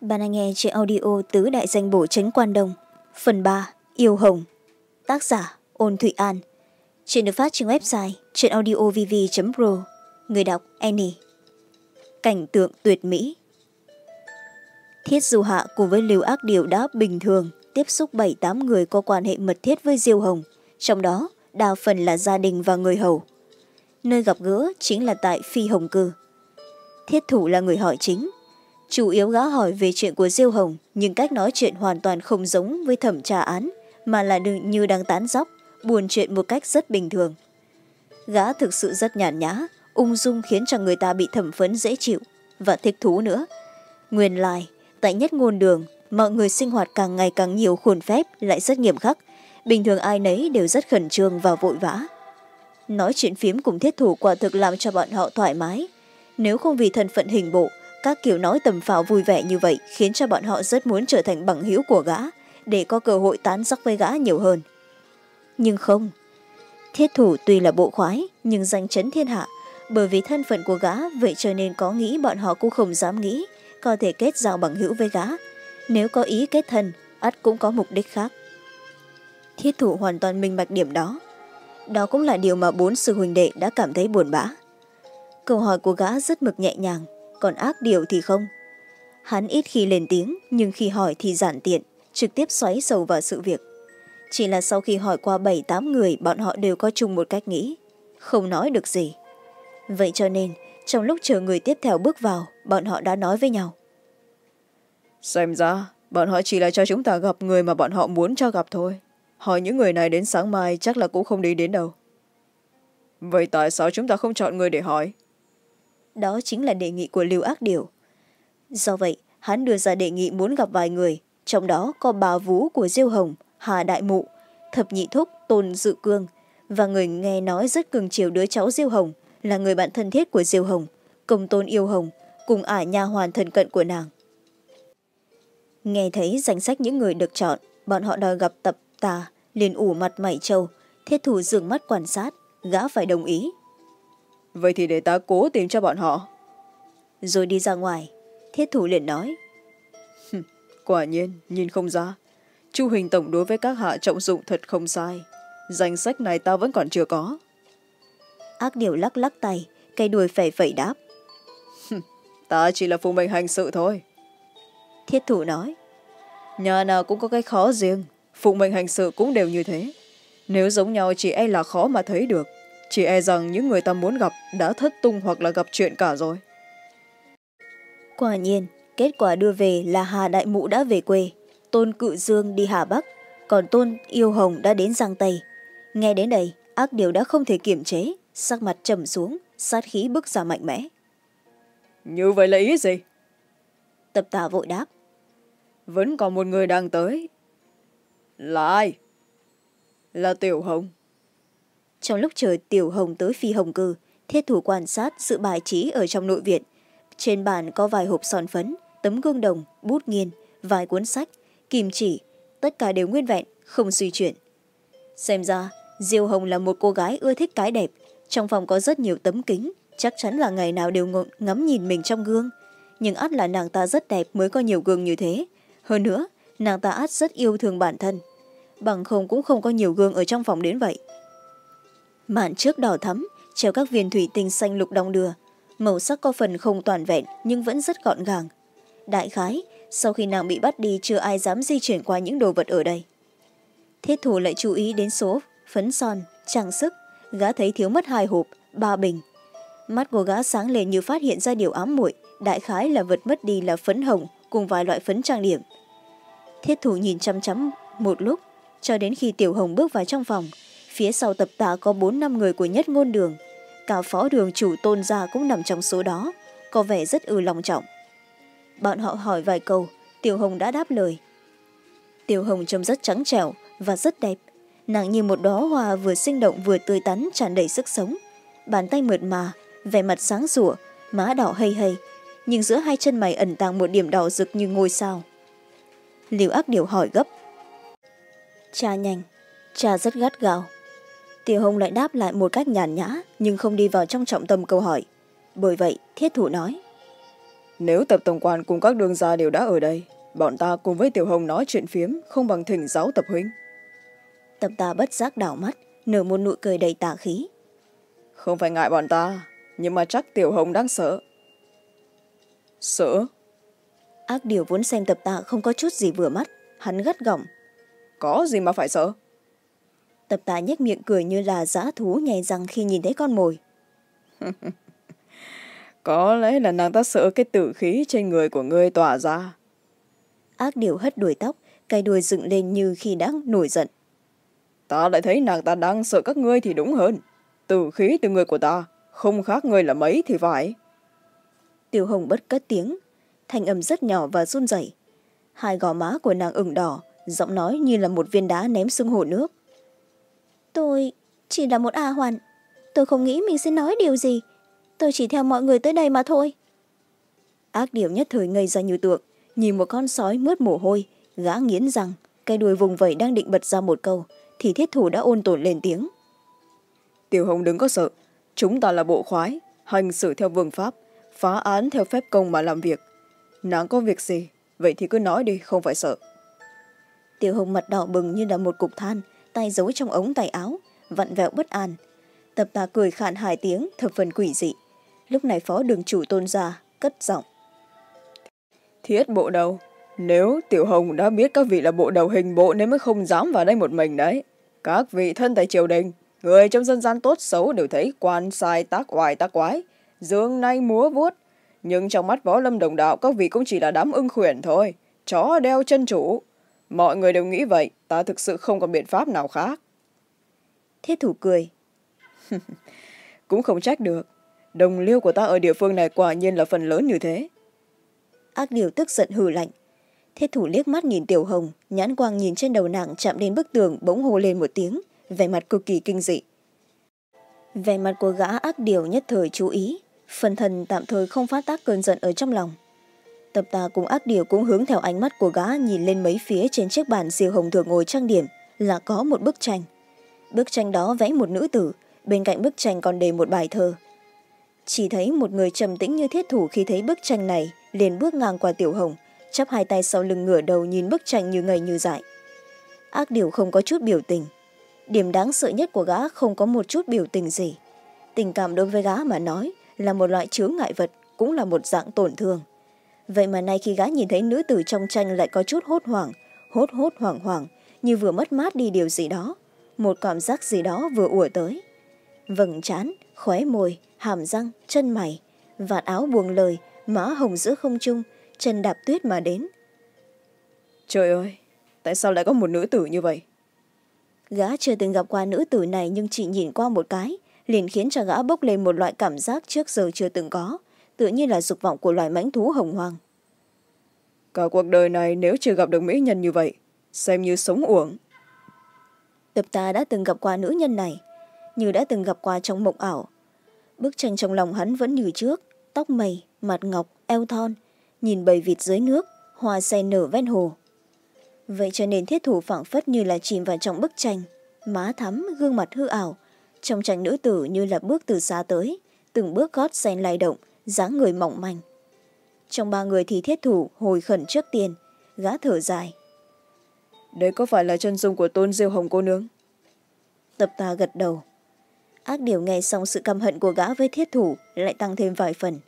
Bạn đang nghe trên audio tứ đại danh bổ trấn quan đông. Phần ba Yêu Hồng. Tác giả Ôn Thụy An. Chuyện được phát trên website trên audiovv pro Người đọc Annie. Cảnh tượng tuyệt mỹ. Thiết Du Hạ cùng với Lưu Ác Điều đã bình thường tiếp xúc bảy tám người có quan hệ mật thiết với Diêu Hồng. Trong đó, đa phần là gia đình và người hầu. Nơi gặp gỡ chính là tại Phi Hồng Cư. Thiết thủ là người hỏi chính chủ yếu gã hỏi về chuyện của diêu hồng, nhưng cách nói chuyện hoàn toàn không giống với thẩm tra án, mà là như đang tán dóc buồn chuyện một cách rất bình thường. Gã thực sự rất nhàn nhã, ung dung khiến cho người ta bị thẩm phấn dễ chịu. Và thích thú nữa, nguyên lai, tại nhất ngôn đường, mọi người sinh hoạt càng ngày càng nhiều khuôn phép lại rất nghiêm khắc. Bình thường ai nấy đều rất khẩn trương và vội vã. Nói chuyện phiếm cùng thiết thủ quả thực làm cho bọn họ thoải mái. Nếu không vì thân phận hình bộ các kiểu nói tầm phào vui vẻ như vậy khiến cho bọn họ rất muốn trở thành bằng hữu của gã, để có cơ hội tán sắc với gã nhiều hơn. Nhưng không. Thiết thủ tuy là bộ khoái, nhưng danh chấn thiên hạ. Bởi vì thân phận của gã, vậy cho nên có nghĩ bọn họ cũng không dám nghĩ, có thể kết giao bằng hữu với gã. Nếu có ý kết thân, ắt cũng có mục đích khác. Thiết thủ hoàn toàn minh bạch điểm đó. Đó cũng là điều mà bốn sư huỳnh đệ đã cảm thấy buồn bã. Câu hỏi của gã rất mực nhẹ nhàng còn ác điều thì không? Hắn ít khi lên tiếng, nhưng khi hỏi thì giản tiện, trực tiếp xoáy sâu vào sự việc. Chỉ là sau khi hỏi qua bảy tám người, bọn họ đều có chung một cách nghĩ, không nói được gì. Vậy cho nên, trong lúc chờ người tiếp theo bước vào, bọn họ đã nói với nhau. Xem ra, bọn họ chỉ là cho chúng ta gặp người mà bọn họ muốn cho gặp thôi. Hỏi những người này đến sáng mai chắc là cũng không đi đến đâu. Vậy tại sao chúng ta không chọn người để hỏi? Đó chính là đề nghị của lưu ác điều. Do vậy, hắn đưa ra đề nghị muốn gặp vài người, trong đó có bà vú của diêu hồng, hà đại mụ, thập nhị thúc, tôn dự cương. Và người nghe nói rất cường chiều đứa cháu diêu hồng, là người bạn thân thiết của diêu hồng, công tôn yêu hồng, cùng ả nha hoàn thân cận của nàng. Nghe thấy danh sách những người được chọn, bọn họ đòi gặp tập tà, liền ủ mặt mảy trâu, thiết thủ dường mắt quan sát, gã phải đồng ý vậy thì để ta cố tìm cho bọn họ. Rồi đi ra ngoài. Thiết thủ liền nói. Quả nhiên nhìn không ra. Chu hình tổng đối với các hạ trọng dụng thật không sai. Danh sách này ta vẫn còn chưa có. Ác điều lắc lắc tay cây đuôi phẩy phẩy đáp. Ta chỉ là phụ mệnh hành sự thôi. Thiết thủ nói. Nhà nào cũng có cái khó riêng phụ mệnh hành sự cũng đều như thế. Nếu giống nhau chỉ e là khó mà thấy được chỉ e rằng những người ta muốn gặp đã thất tung hoặc là gặp chuyện cả rồi. Quả nhiên kết quả đưa về là hà đại mụ đã về quê tôn cự dương đi hà bắc còn tôn yêu hồng đã đến giang tây. Nghe đến đây ác điều đã không thể kiềm chế sắc mặt trầm xuống sát khí bức ra mạnh mẽ. Như vậy là ý gì? Tập tà vội đáp. Vẫn còn một người đang tới. Là ai? Là tiểu hồng trong lúc chờ tiểu hồng tới phi hồng cư thiết thủ quan sát sự bài trí ở trong nội viện. Trên bàn có vài hộp son phấn, tấm gương đồng, bút nghiên vài cuốn sách, kim chỉ, tất cả đều nguyên vẹn, không suy chuyển xem ra, diêu hồng là một cô gái ưa thích cái đẹp. Trong phòng có rất nhiều tấm kính, chắc chắn là ngày nào đều ngắm nhìn mình trong gương. Nhưng ắt là nàng ta rất đẹp mới có nhiều gương như thế. Hơn nữa, nàng ta ắt rất yêu thương bản thân. Bằng không cũng không có nhiều gương ở trong phòng đến vậy mạn trước đỏ thắm, treo các viên thủy tinh xanh lục đong đưa. Màu sắc có phần không toàn vẹn, nhưng vẫn rất gọn gàng. Đại khái, sau khi nàng bị bắt đi, chưa ai dám di chuyển qua những đồ vật ở đây. Thiết thủ lại chú ý đến số, phấn son, trang sức. Gã thấy thiếu mất hai hộp, ba bình. Mắt của gã sáng lên như phát hiện ra điều ám muội, đại khái là vật mất đi là phấn hồng cùng vài loại phấn trang điểm. Thiết thủ nhìn chăm chăm một lúc, cho đến khi tiểu hồng bước vào trong phòng phía sau tập tạ có bốn năm người của nhất ngôn đường. Cả phó đường chủ tôn gia cũng nằm trong số đó, có vẻ rất ư lòng trọng. Bọn họ hỏi vài câu, tiểu hồng đã đáp lời. Tiểu hồng trông rất trắng trẻo và rất đẹp. Nàng như một đóa hoa vừa sinh động vừa tươi tắn tràn đầy sức sống. Bàn tay mượt mà, vẻ mặt sáng rủa má đỏ hây hây nhưng giữa hai chân mày ẩn tàng một điểm đỏ rực như ngôi sao. Liều ác điều hỏi gấp. Cha nhanh, cha rất gắt gao tiểu hồng lại đáp lại một cách nhàn nhã nhưng không đi vào trong trọng tâm câu hỏi. Bởi vậy thiết thủ nói. Nếu tập tổng quản cùng các đường gia đều đã ở đây bọn ta cùng với tiểu hồng nói chuyện phiếm không bằng thỉnh giáo tập huynh. Tập ta bất giác đảo mắt nở một nụ cười đầy tà khí. Không phải ngại bọn ta nhưng mà chắc tiểu hồng đang sợ. Sợ? Ác điều vốn xem tập tạ không có chút gì vừa mắt hắn gắt gỏng. Có gì mà phải sợ tập tạ nhếch miệng cười như là dã thú nhè răng khi nhìn thấy con mồi. Có lẽ là nàng ta sợ cái tử khí trên người của ngươi tỏa ra. Ác điều hất đuôi tóc cây đuôi dựng lên như khi đã nổi giận. Ta lại thấy nàng ta đang sợ các ngươi thì đúng hơn. Tử khí từ người của ta không khác ngươi là mấy thì phải. Tiểu hồng bất cất tiếng thanh âm rất nhỏ và run rẩy. Hai gò má của nàng ửng đỏ giọng nói như là một viên đá ném xuống hồ nước tôi chỉ là một a hoàn. Tôi không nghĩ mình sẽ nói điều gì. Tôi chỉ theo mọi người tới đây mà thôi. Ác điệu nhất thời ngây ra như tượng nhìn một con sói mướt mồ hôi gã nghiến rằng cây đuôi vùng vẩy đang định bật ra một câu thì thiết thủ đã ôn tồn lên tiếng. Tiểu hồng đừng có sợ chúng ta là bộ khoái hành xử theo vương pháp phá án theo phép công mà làm việc. Nàng có việc gì vậy thì cứ nói đi không phải sợ. Tiểu hồng mặt đỏ bừng như là một cục than tay giấu trong ống tay áo, vặn vẹo bất an. Tập tà cười khạn hai tiếng, thập phần quỷ dị. Lúc này phó đường chủ tôn ra cất giọng. Thiết bộ đầu, nếu tiểu hồng đã biết các vị là bộ đầu hình bộ nên mới không dám vào đây một mình đấy. Các vị thân tại triều đình, người trong dân gian tốt xấu đều thấy quan sai tác oai tác quái, dương nay múa vuốt. Nhưng trong mắt võ lâm đồng đạo, các vị cũng chỉ là đám ưng khuyển thôi, chó đeo chân chủ. Mọi người đều nghĩ vậy ta thực sự không còn biện pháp nào khác. Thiết thủ cười. Cũng không trách được. Đồng liêu của ta ở địa phương này quả nhiên là phần lớn như thế. Ác điều tức giận hừ lạnh. Thiết thủ liếc mắt nhìn tiểu hồng nhãn quang nhìn trên đầu nàng chạm đến bức tường bỗng hô lên một tiếng vẻ mặt cực kỳ kinh dị. Vẻ mặt của gã ác điều nhất thời chú ý phần thần tạm thời không phát tác cơn giận ở trong lòng tập tà cùng ác điều cũng hướng theo ánh mắt của gã nhìn lên mấy phía trên chiếc bàn siêu hồng thường ngồi trang điểm, là có một bức tranh. Bức tranh đó vẽ một nữ tử, bên cạnh bức tranh còn đề một bài thơ. Chỉ thấy một người trầm tĩnh như thiết thủ khi thấy bức tranh này, liền bước ngang qua tiểu hồng, chắp hai tay sau lưng ngửa đầu nhìn bức tranh như ngây như dại. Ác điều không có chút biểu tình. Điểm đáng sợ nhất của gã không có một chút biểu tình gì. Tình cảm đối với gã mà nói là một loại chướng ngại vật, cũng là một dạng tổn thương vậy mà nay khi gã nhìn thấy nữ tử trong tranh lại có chút hốt hoảng hốt hốt hoảng hoảng như vừa mất mát đi điều gì đó một cảm giác gì đó vừa ùa tới. Vầng trán khóe môi hàm răng chân mày vạt áo buông lời má hồng giữa không trung chân đạp tuyết mà đến. Trời ơi tại sao lại có một nữ tử như vậy? Gã chưa từng gặp qua nữ tử này nhưng chỉ nhìn qua một cái liền khiến cho gã bốc lên một loại cảm giác trước giờ chưa từng có tự nhiên là dục vọng của loài mãnh thú hồng hoang. Cả cuộc đời này nếu chưa gặp được mỹ nhân như vậy xem như sống uổng. Tập ta đã từng gặp qua nữ nhân này như đã từng gặp qua trong mộng ảo. Bức tranh trong lòng hắn vẫn như trước tóc mây mặt ngọc eo thon nhìn bầy vịt dưới nước hoa sen nở ven hồ. Vậy cho nên thiết thủ phảng phất như là chìm vào trong bức tranh má thắm gương mặt hư ảo trong tranh nữ tử như là bước từ xa tới từng bước gót sen lay động dáng người mỏng manh. Trong ba người thì thiết thủ hồi khẩn trước tiên gã thở dài. Đấy có phải là chân dung của tôn diêu hồng cô nương tập ta gật đầu. Ác điều nghe xong sự căm hận của gã với thiết thủ lại tăng thêm vài phần.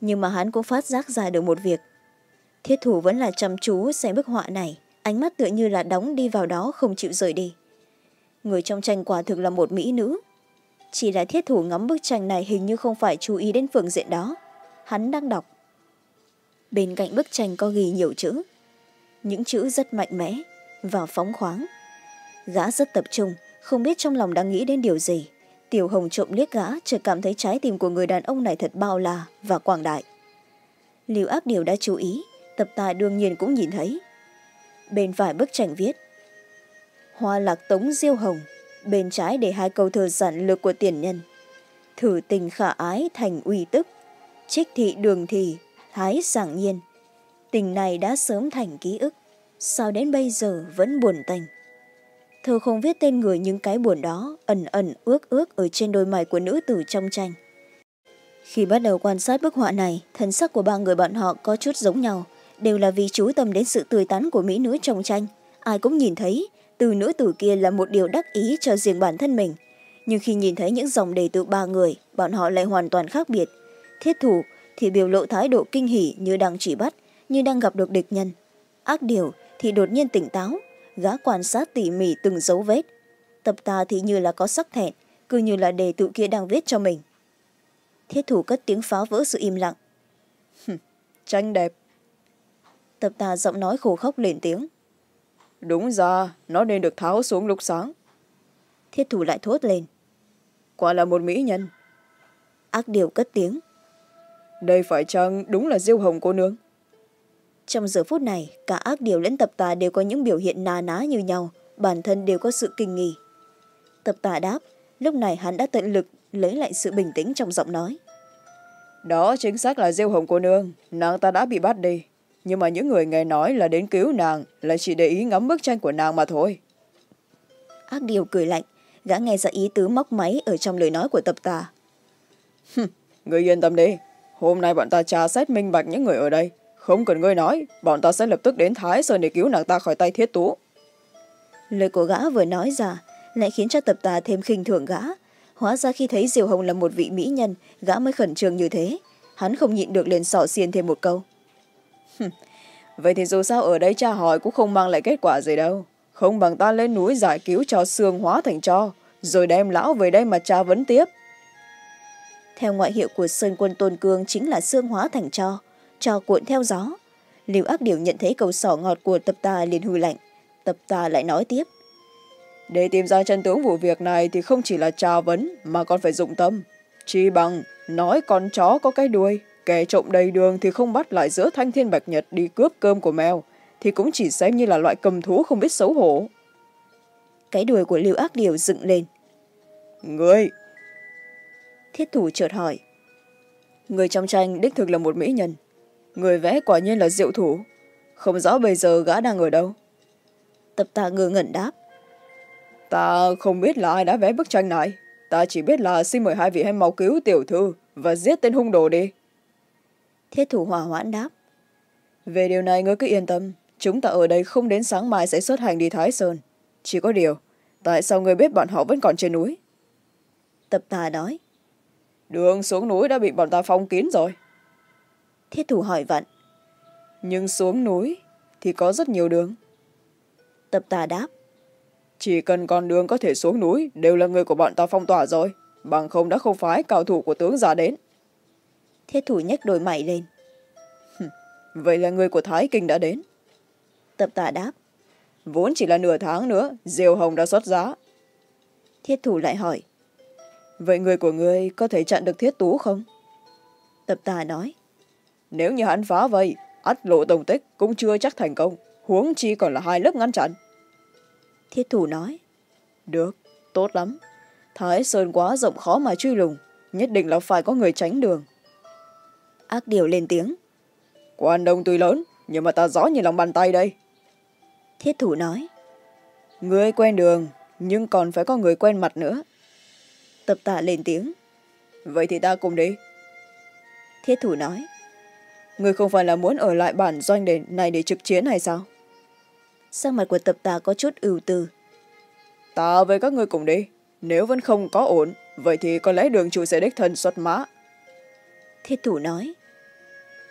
Nhưng mà hắn cũng phát giác ra được một việc. Thiết thủ vẫn là chăm chú xem bức họa này ánh mắt tựa như là đóng đi vào đó không chịu rời đi. Người trong tranh quả thực là một mỹ nữ chỉ là thiết thủ ngắm bức tranh này hình như không phải chú ý đến phương diện đó. Hắn đang đọc. Bên cạnh bức tranh có ghi nhiều chữ. Những chữ rất mạnh mẽ và phóng khoáng. Gã rất tập trung, không biết trong lòng đang nghĩ đến điều gì. Tiểu hồng trộm liếc gã, chợt cảm thấy trái tim của người đàn ông này thật bao la và quảng đại. Lưu ác điều đã chú ý, tập tài đương nhiên cũng nhìn thấy. Bên phải bức tranh viết, hoa lạc tống diêu hồng bên trái để hai câu thơ giản lược của tiền nhân. Thử tình khả ái thành uy tức, trích thị đường thì, thái giảng nhiên. Tình này đã sớm thành ký ức, sao đến bây giờ vẫn buồn tành? Thơ không viết tên người nhưng cái buồn đó ẩn ẩn ước ước ở trên đôi mày của nữ tử trong tranh. Khi bắt đầu quan sát bức họa này, thân sắc của ba người bọn họ có chút giống nhau, đều là vì chú tâm đến sự tươi tắn của mỹ nữ trong tranh. Ai cũng nhìn thấy từ nữ tử kia là một điều đắc ý cho riêng bản thân mình. Nhưng khi nhìn thấy những dòng đề tự ba người bọn họ lại hoàn toàn khác biệt. Thiết thủ thì biểu lộ thái độ kinh hỉ như đang chỉ bắt như đang gặp được địch nhân. Ác điều thì đột nhiên tỉnh táo gã quan sát tỉ mỉ từng dấu vết. Tập ta thì như là có sắc thẹn cứ như là đề tự kia đang viết cho mình. Thiết thủ cất tiếng phá vỡ sự im lặng. Tranh đẹp. Tập ta giọng nói khổ khóc lên tiếng đúng ra nó nên được tháo xuống lúc sáng. Thiết thủ lại thốt lên. Quả là một mỹ nhân. Ác điều cất tiếng. Đây phải chăng đúng là diêu hồng cô nương? Trong giờ phút này cả ác điều lẫn tập tà đều có những biểu hiện nà ná như nhau. Bản thân đều có sự kinh nghi. Tập tà đáp lúc này hắn đã tận lực lấy lại sự bình tĩnh trong giọng nói. Đó chính xác là diêu hồng cô nương. Nàng ta đã bị bắt đi nhưng mà những người nghe nói là đến cứu nàng là chỉ để ý ngắm bức tranh của nàng mà thôi. Ác điều cười lạnh gã nghe ra ý tứ móc máy ở trong lời nói của tập tà người yên tâm đi. Hôm nay bọn ta tra xét minh bạch những người ở đây. Không cần ngươi nói bọn ta sẽ lập tức đến thái sơn để cứu nàng ta khỏi tay thiết tú. Lời của gã vừa nói ra lại khiến cho tập tà thêm khinh thường gã. Hóa ra khi thấy diều hồng là một vị mỹ nhân gã mới khẩn trương như thế. Hắn không nhịn được liền sọ xiên thêm một câu vậy thì dù sao ở đây cha hỏi cũng không mang lại kết quả gì đâu. Không bằng ta lên núi giải cứu cho xương hóa thành cho rồi đem lão về đây mà cha vấn tiếp. Theo ngoại hiệu của sơn quân tôn cương chính là xương hóa thành cho cho cuộn theo gió. Lưu ác điều nhận thấy câu sỏ ngọt của tập ta liền hư lạnh. Tập ta lại nói tiếp. Để tìm ra chân tướng vụ việc này thì không chỉ là trà vấn mà còn phải dụng tâm. Chi bằng nói con chó có cái đuôi kẻ trộm đầy đường thì không bắt lại giữa thanh thiên bạch nhật đi cướp cơm của mèo thì cũng chỉ xem như là loại cầm thú không biết xấu hổ. Cái đuôi của lưu ác điều dựng lên. Người thiết thủ chợt hỏi. Người trong tranh đích thực là một mỹ nhân. Người vẽ quả nhiên là diệu thủ. Không rõ bây giờ gã đang ở đâu. Tập tà ngơ ngẩn đáp. Ta không biết là ai đã vẽ bức tranh này. Ta chỉ biết là xin mời hai vị hãy mau cứu tiểu thư và giết tên hung đồ đi thiết thủ hòa hoãn đáp. Về điều này ngươi cứ yên tâm. Chúng ta ở đây không đến sáng mai sẽ xuất hành đi thái sơn. Chỉ có điều tại sao ngươi biết bọn họ vẫn còn trên núi? Tập tà nói. Đường xuống núi đã bị bọn ta phong kín rồi. Thiết thủ hỏi vặn. Nhưng xuống núi thì có rất nhiều đường. Tập tà đáp. Chỉ cần con đường có thể xuống núi đều là người của bọn ta phong tỏa rồi. Bằng không đã không phái cao thủ của tướng ra đến thiết thủ nhếch đôi mày lên. Vậy là người của thái kinh đã đến. Tập tà đáp. Vốn chỉ là nửa tháng nữa diều hồng đã xuất giá. Thiết thủ lại hỏi. Vậy người của ngươi có thể chặn được thiết tú không? Tập tà nói. Nếu như hắn phá vây ắt lộ tổng tích cũng chưa chắc thành công huống chi còn là hai lớp ngăn chặn. Thiết thủ nói. Được tốt lắm. Thái sơn quá rộng khó mà truy lùng nhất định là phải có người tránh đường ác điều lên tiếng. Quan đông tuy lớn nhưng mà ta rõ như lòng bàn tay đây. Thiết thủ nói. Người quen đường nhưng còn phải có người quen mặt nữa. Tập tạ lên tiếng. Vậy thì ta cùng đi. Thiết thủ nói. Người không phải là muốn ở lại bản doanh để này để trực chiến hay sao? Sắc mặt của tập tà có chút ưu tư. Ta với các người cùng đi. Nếu vẫn không có ổn vậy thì có lẽ đường chủ sẽ đích thân xuất mã thiết thủ nói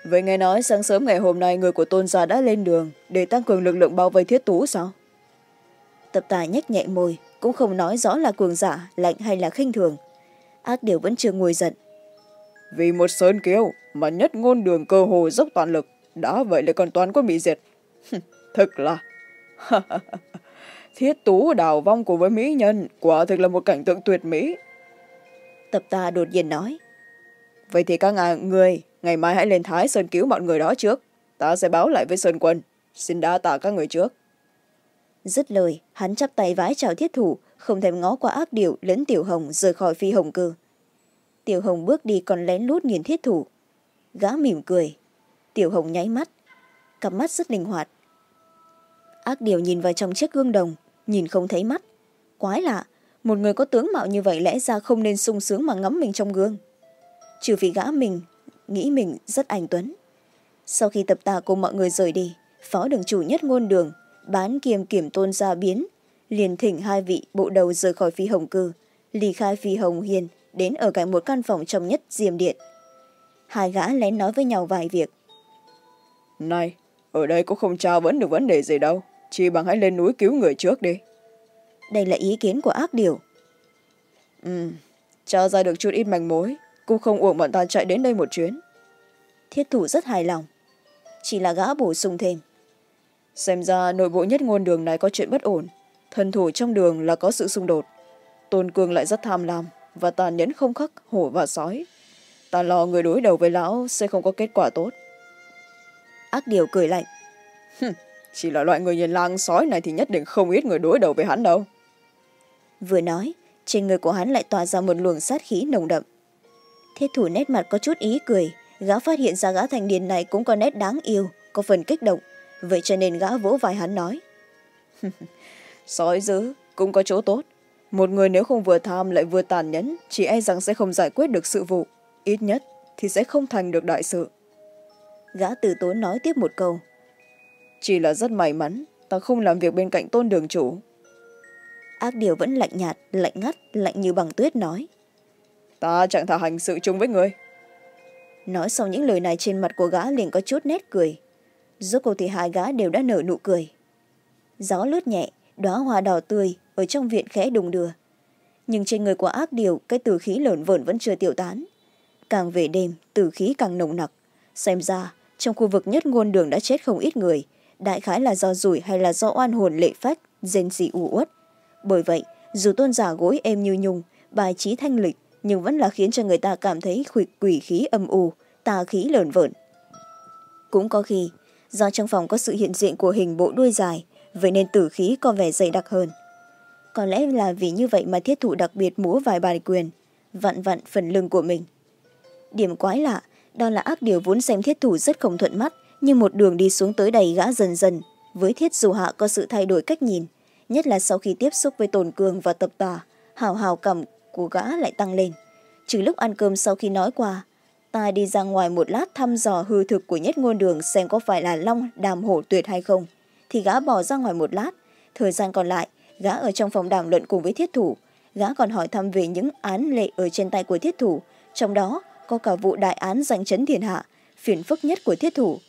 vậy nghe nói sáng sớm ngày hôm nay người của tôn gia đã lên đường để tăng cường lực lượng bao vây thiết tú sao? Tập tài nhếch nhẹ môi cũng không nói rõ là cường giả lạnh hay là khinh thường. Ác điều vẫn chưa ngồi giận. Vì một sơn kiêu mà nhất ngôn đường cơ hồ dốc toàn lực đã vậy lại còn toàn quân bị diệt. Thực là. Thiết tú đào vong cùng với mỹ nhân quả thực là một cảnh tượng tuyệt mỹ. Tập ta đột nhiên nói vậy thì các ngà người, ngày mai hãy lên thái sơn cứu mọi người đó trước. Ta sẽ báo lại với sơn quân. Xin đa tạ các người trước. Dứt lời, hắn chắp tay vái chào thiết thủ, không thèm ngó qua ác điệu lẫn tiểu hồng rời khỏi phi hồng cư. Tiểu hồng bước đi còn lén lút nhìn thiết thủ. Gã mỉm cười. Tiểu hồng nháy mắt. Cặp mắt rất linh hoạt. Ác điều nhìn vào trong chiếc gương đồng, nhìn không thấy mắt. Quái lạ, một người có tướng mạo như vậy lẽ ra không nên sung sướng mà ngắm mình trong gương trừ vì gã mình nghĩ mình rất anh tuấn. Sau khi tập tà cùng mọi người rời đi phó đường chủ nhất ngôn đường bán kiềm kiểm tôn gia biến liền thỉnh hai vị bộ đầu rời khỏi phi hồng cư ly khai phi hồng hiền đến ở cạnh một căn phòng trong nhất diêm điện. Hai gã lén nói với nhau vài việc. Này ở đây cũng không trao vẫn được vấn đề gì đâu chỉ bằng hãy lên núi cứu người trước đi. Đây là ý kiến của ác điều. Ừ tra ra được chút ít manh mối cũng không uổng bọn ta chạy đến đây một chuyến. Thiết thủ rất hài lòng. Chỉ là gã bổ sung thêm. Xem ra nội bộ nhất ngôn đường này có chuyện bất ổn. Thần thủ trong đường là có sự xung đột. Tôn cương lại rất tham lam và tàn nhẫn không khắc, hổ và sói. Ta lo người đối đầu với lão sẽ không có kết quả tốt. Ác điều cười lạnh. Chỉ là loại người nhìn lang sói này thì nhất định không ít người đối đầu với hắn đâu. Vừa nói, trên người của hắn lại tỏa ra một luồng sát khí nồng đậm thiết thủ nét mặt có chút ý cười. Gã phát hiện ra gã thành niên này cũng có nét đáng yêu, có phần kích động. Vậy cho nên gã vỗ vai hắn nói. Sói dữ, cũng có chỗ tốt. Một người nếu không vừa tham lại vừa tàn nhẫn, chỉ e rằng sẽ không giải quyết được sự vụ. Ít nhất thì sẽ không thành được đại sự. Gã từ tốn nói tiếp một câu. Chỉ là rất may mắn, ta không làm việc bên cạnh tôn đường chủ. Ác điều vẫn lạnh nhạt, lạnh ngắt, lạnh như bằng tuyết nói ta chẳng thà hành sự chung với người. Nói sau những lời này trên mặt của gã liền có chút nét cười. Rốt cuộc thì hai gã đều đã nở nụ cười. Gió lướt nhẹ, đóa hoa đỏ tươi ở trong viện khẽ đùng đưa. Nhưng trên người của ác điều cái tử khí lởn vởn vẫn chưa tiêu tán. Càng về đêm tử khí càng nồng nặc. Xem ra, trong khu vực nhất ngôn đường đã chết không ít người, đại khái là do rủi hay là do oan hồn lệ phách, rên rỉ u uất. Bởi vậy, dù tôn giả gối êm như nhung, bài trí thanh lịch nhưng vẫn là khiến cho người ta cảm thấy quỷ, quỷ khí âm u tà khí lởn vởn cũng có khi do trong phòng có sự hiện diện của hình bộ đuôi dài vậy nên tử khí có vẻ dày đặc hơn. Có lẽ là vì như vậy mà thiết thủ đặc biệt múa vài bài quyền vặn vặn phần lưng của mình. Điểm quái lạ đó là ác điều vốn xem thiết thủ rất không thuận mắt nhưng một đường đi xuống tới đầy gã dần dần. Với thiết dù hạ có sự thay đổi cách nhìn nhất là sau khi tiếp xúc với tồn cường và tập tà hào hào cảm của gã lại tăng lên. Trừ lúc ăn cơm sau khi nói qua, ta đi ra ngoài một lát thăm dò hư thực của nhất ngôn đường xem có phải là long, đàm hổ tuyệt hay không. Thì gã bỏ ra ngoài một lát. Thời gian còn lại, gã ở trong phòng đàm luận cùng với thiết thủ. Gã còn hỏi thăm về những án lệ ở trên tay của thiết thủ. Trong đó, có cả vụ đại án giành chấn thiên hạ, phiền phức nhất của thiết thủ.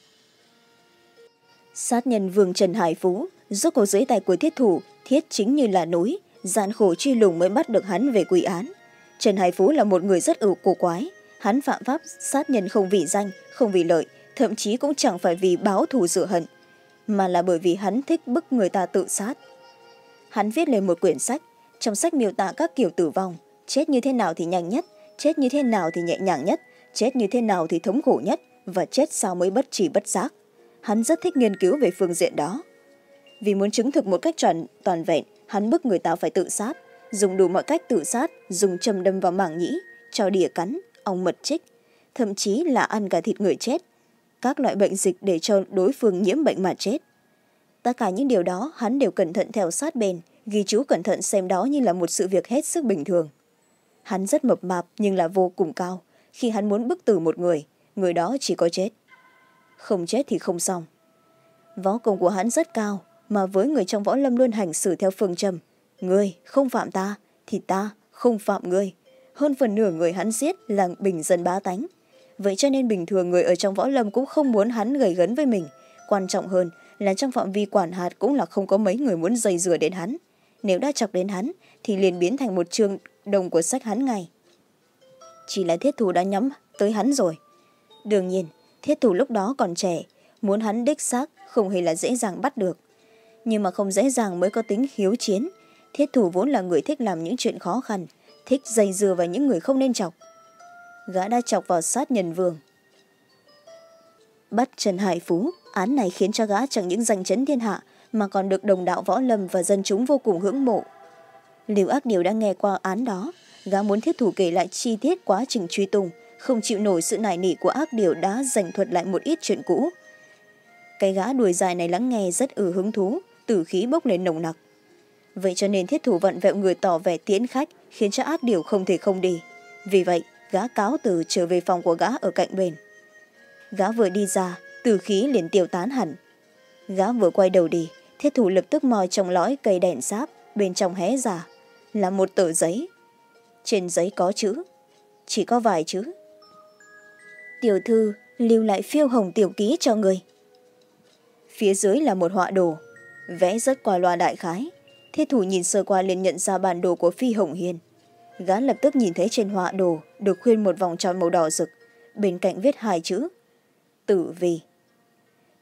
Sát nhân vương trần hải phú rốt cuộc dưới tay của thiết thủ, thiết chính như là núi gian khổ truy lùng mới bắt được hắn về quỷ án. Trần hải phú là một người rất ưu cổ quái. Hắn phạm pháp, sát nhân không vì danh, không vì lợi, thậm chí cũng chẳng phải vì báo thù rửa hận, mà là bởi vì hắn thích bức người ta tự sát. Hắn viết lên một quyển sách, trong sách miêu tả các kiểu tử vong, chết như thế nào thì nhanh nhất, chết như thế nào thì nhẹ nhàng nhất, chết như thế nào thì thống khổ nhất, và chết sao mới bất chỉ bất giác. Hắn rất thích nghiên cứu về phương diện đó. Vì muốn chứng thực một cách tròn toàn vẹn hắn bức người ta phải tự sát. Dùng đủ mọi cách tự sát, dùng châm đâm vào mảng nhĩ, cho đỉa cắn, ong mật trích thậm chí là ăn cả thịt người chết. Các loại bệnh dịch để cho đối phương nhiễm bệnh mà chết. Tất cả những điều đó, hắn đều cẩn thận theo sát bên, ghi chú cẩn thận xem đó như là một sự việc hết sức bình thường. Hắn rất mập mạp nhưng là vô cùng cao. Khi hắn muốn bức tử một người người đó chỉ có chết. Không chết thì không xong. Võ công của hắn rất cao mà với người trong võ lâm luôn hành xử theo phương châm người không phạm ta, thì ta không phạm ngươi. Hơn phần nửa người hắn giết là bình dân bá tánh. Vậy cho nên bình thường người ở trong võ lâm cũng không muốn hắn gầy gấn với mình. Quan trọng hơn là trong phạm vi quản hạt cũng là không có mấy người muốn dây dừa đến hắn. Nếu đã chọc đến hắn, thì liền biến thành một chương đồng của sách hắn ngay. Chỉ là thiết thủ đã nhắm tới hắn rồi. Đương nhiên, thiết thủ lúc đó còn trẻ, muốn hắn đích xác không hề là dễ dàng bắt được nhưng mà không dễ dàng mới có tính hiếu chiến. Thiết thủ vốn là người thích làm những chuyện khó khăn thích dày dừa vào những người không nên chọc. Gã đã chọc vào sát nhân vương. Bắt trần hải phú án này khiến cho gã chẳng những giành chấn thiên hạ mà còn được đồng đạo võ lâm và dân chúng vô cùng hưởng mộ. Liều ác điều đã nghe qua án đó. Gã muốn thiết thủ kể lại chi tiết quá trình truy tùng, không chịu nổi sự nài nỉ của ác điều đã giành thuật lại một ít chuyện cũ. Cái gã đuổi dài này lắng nghe rất ử hứng thú tử khí bốc lên nồng nặc. Vậy cho nên thiết thủ vận vẹo người tỏ vẻ tiễn khách, khiến cho ác điều không thể không đi. Vì vậy, gã cáo từ trở về phòng của gã ở cạnh bên. Gã vừa đi ra tử khí liền tiêu tán hẳn. Gã vừa quay đầu đi, thiết thủ lập tức moi trong lõi cây đèn sáp, bên trong hé ra, là một tờ giấy. Trên giấy có chữ, chỉ có vài chữ. Tiểu thư, lưu lại phiêu hồng tiểu ký cho người. Phía dưới là một họa đồ vẽ rất qua loa đại khái. Thiết thủ nhìn sơ qua liền nhận ra bản đồ của phi hồng hiên gã lập tức nhìn thấy trên họa đồ được khuyên một vòng tròn màu đỏ rực, bên cạnh viết hai chữ, tử vì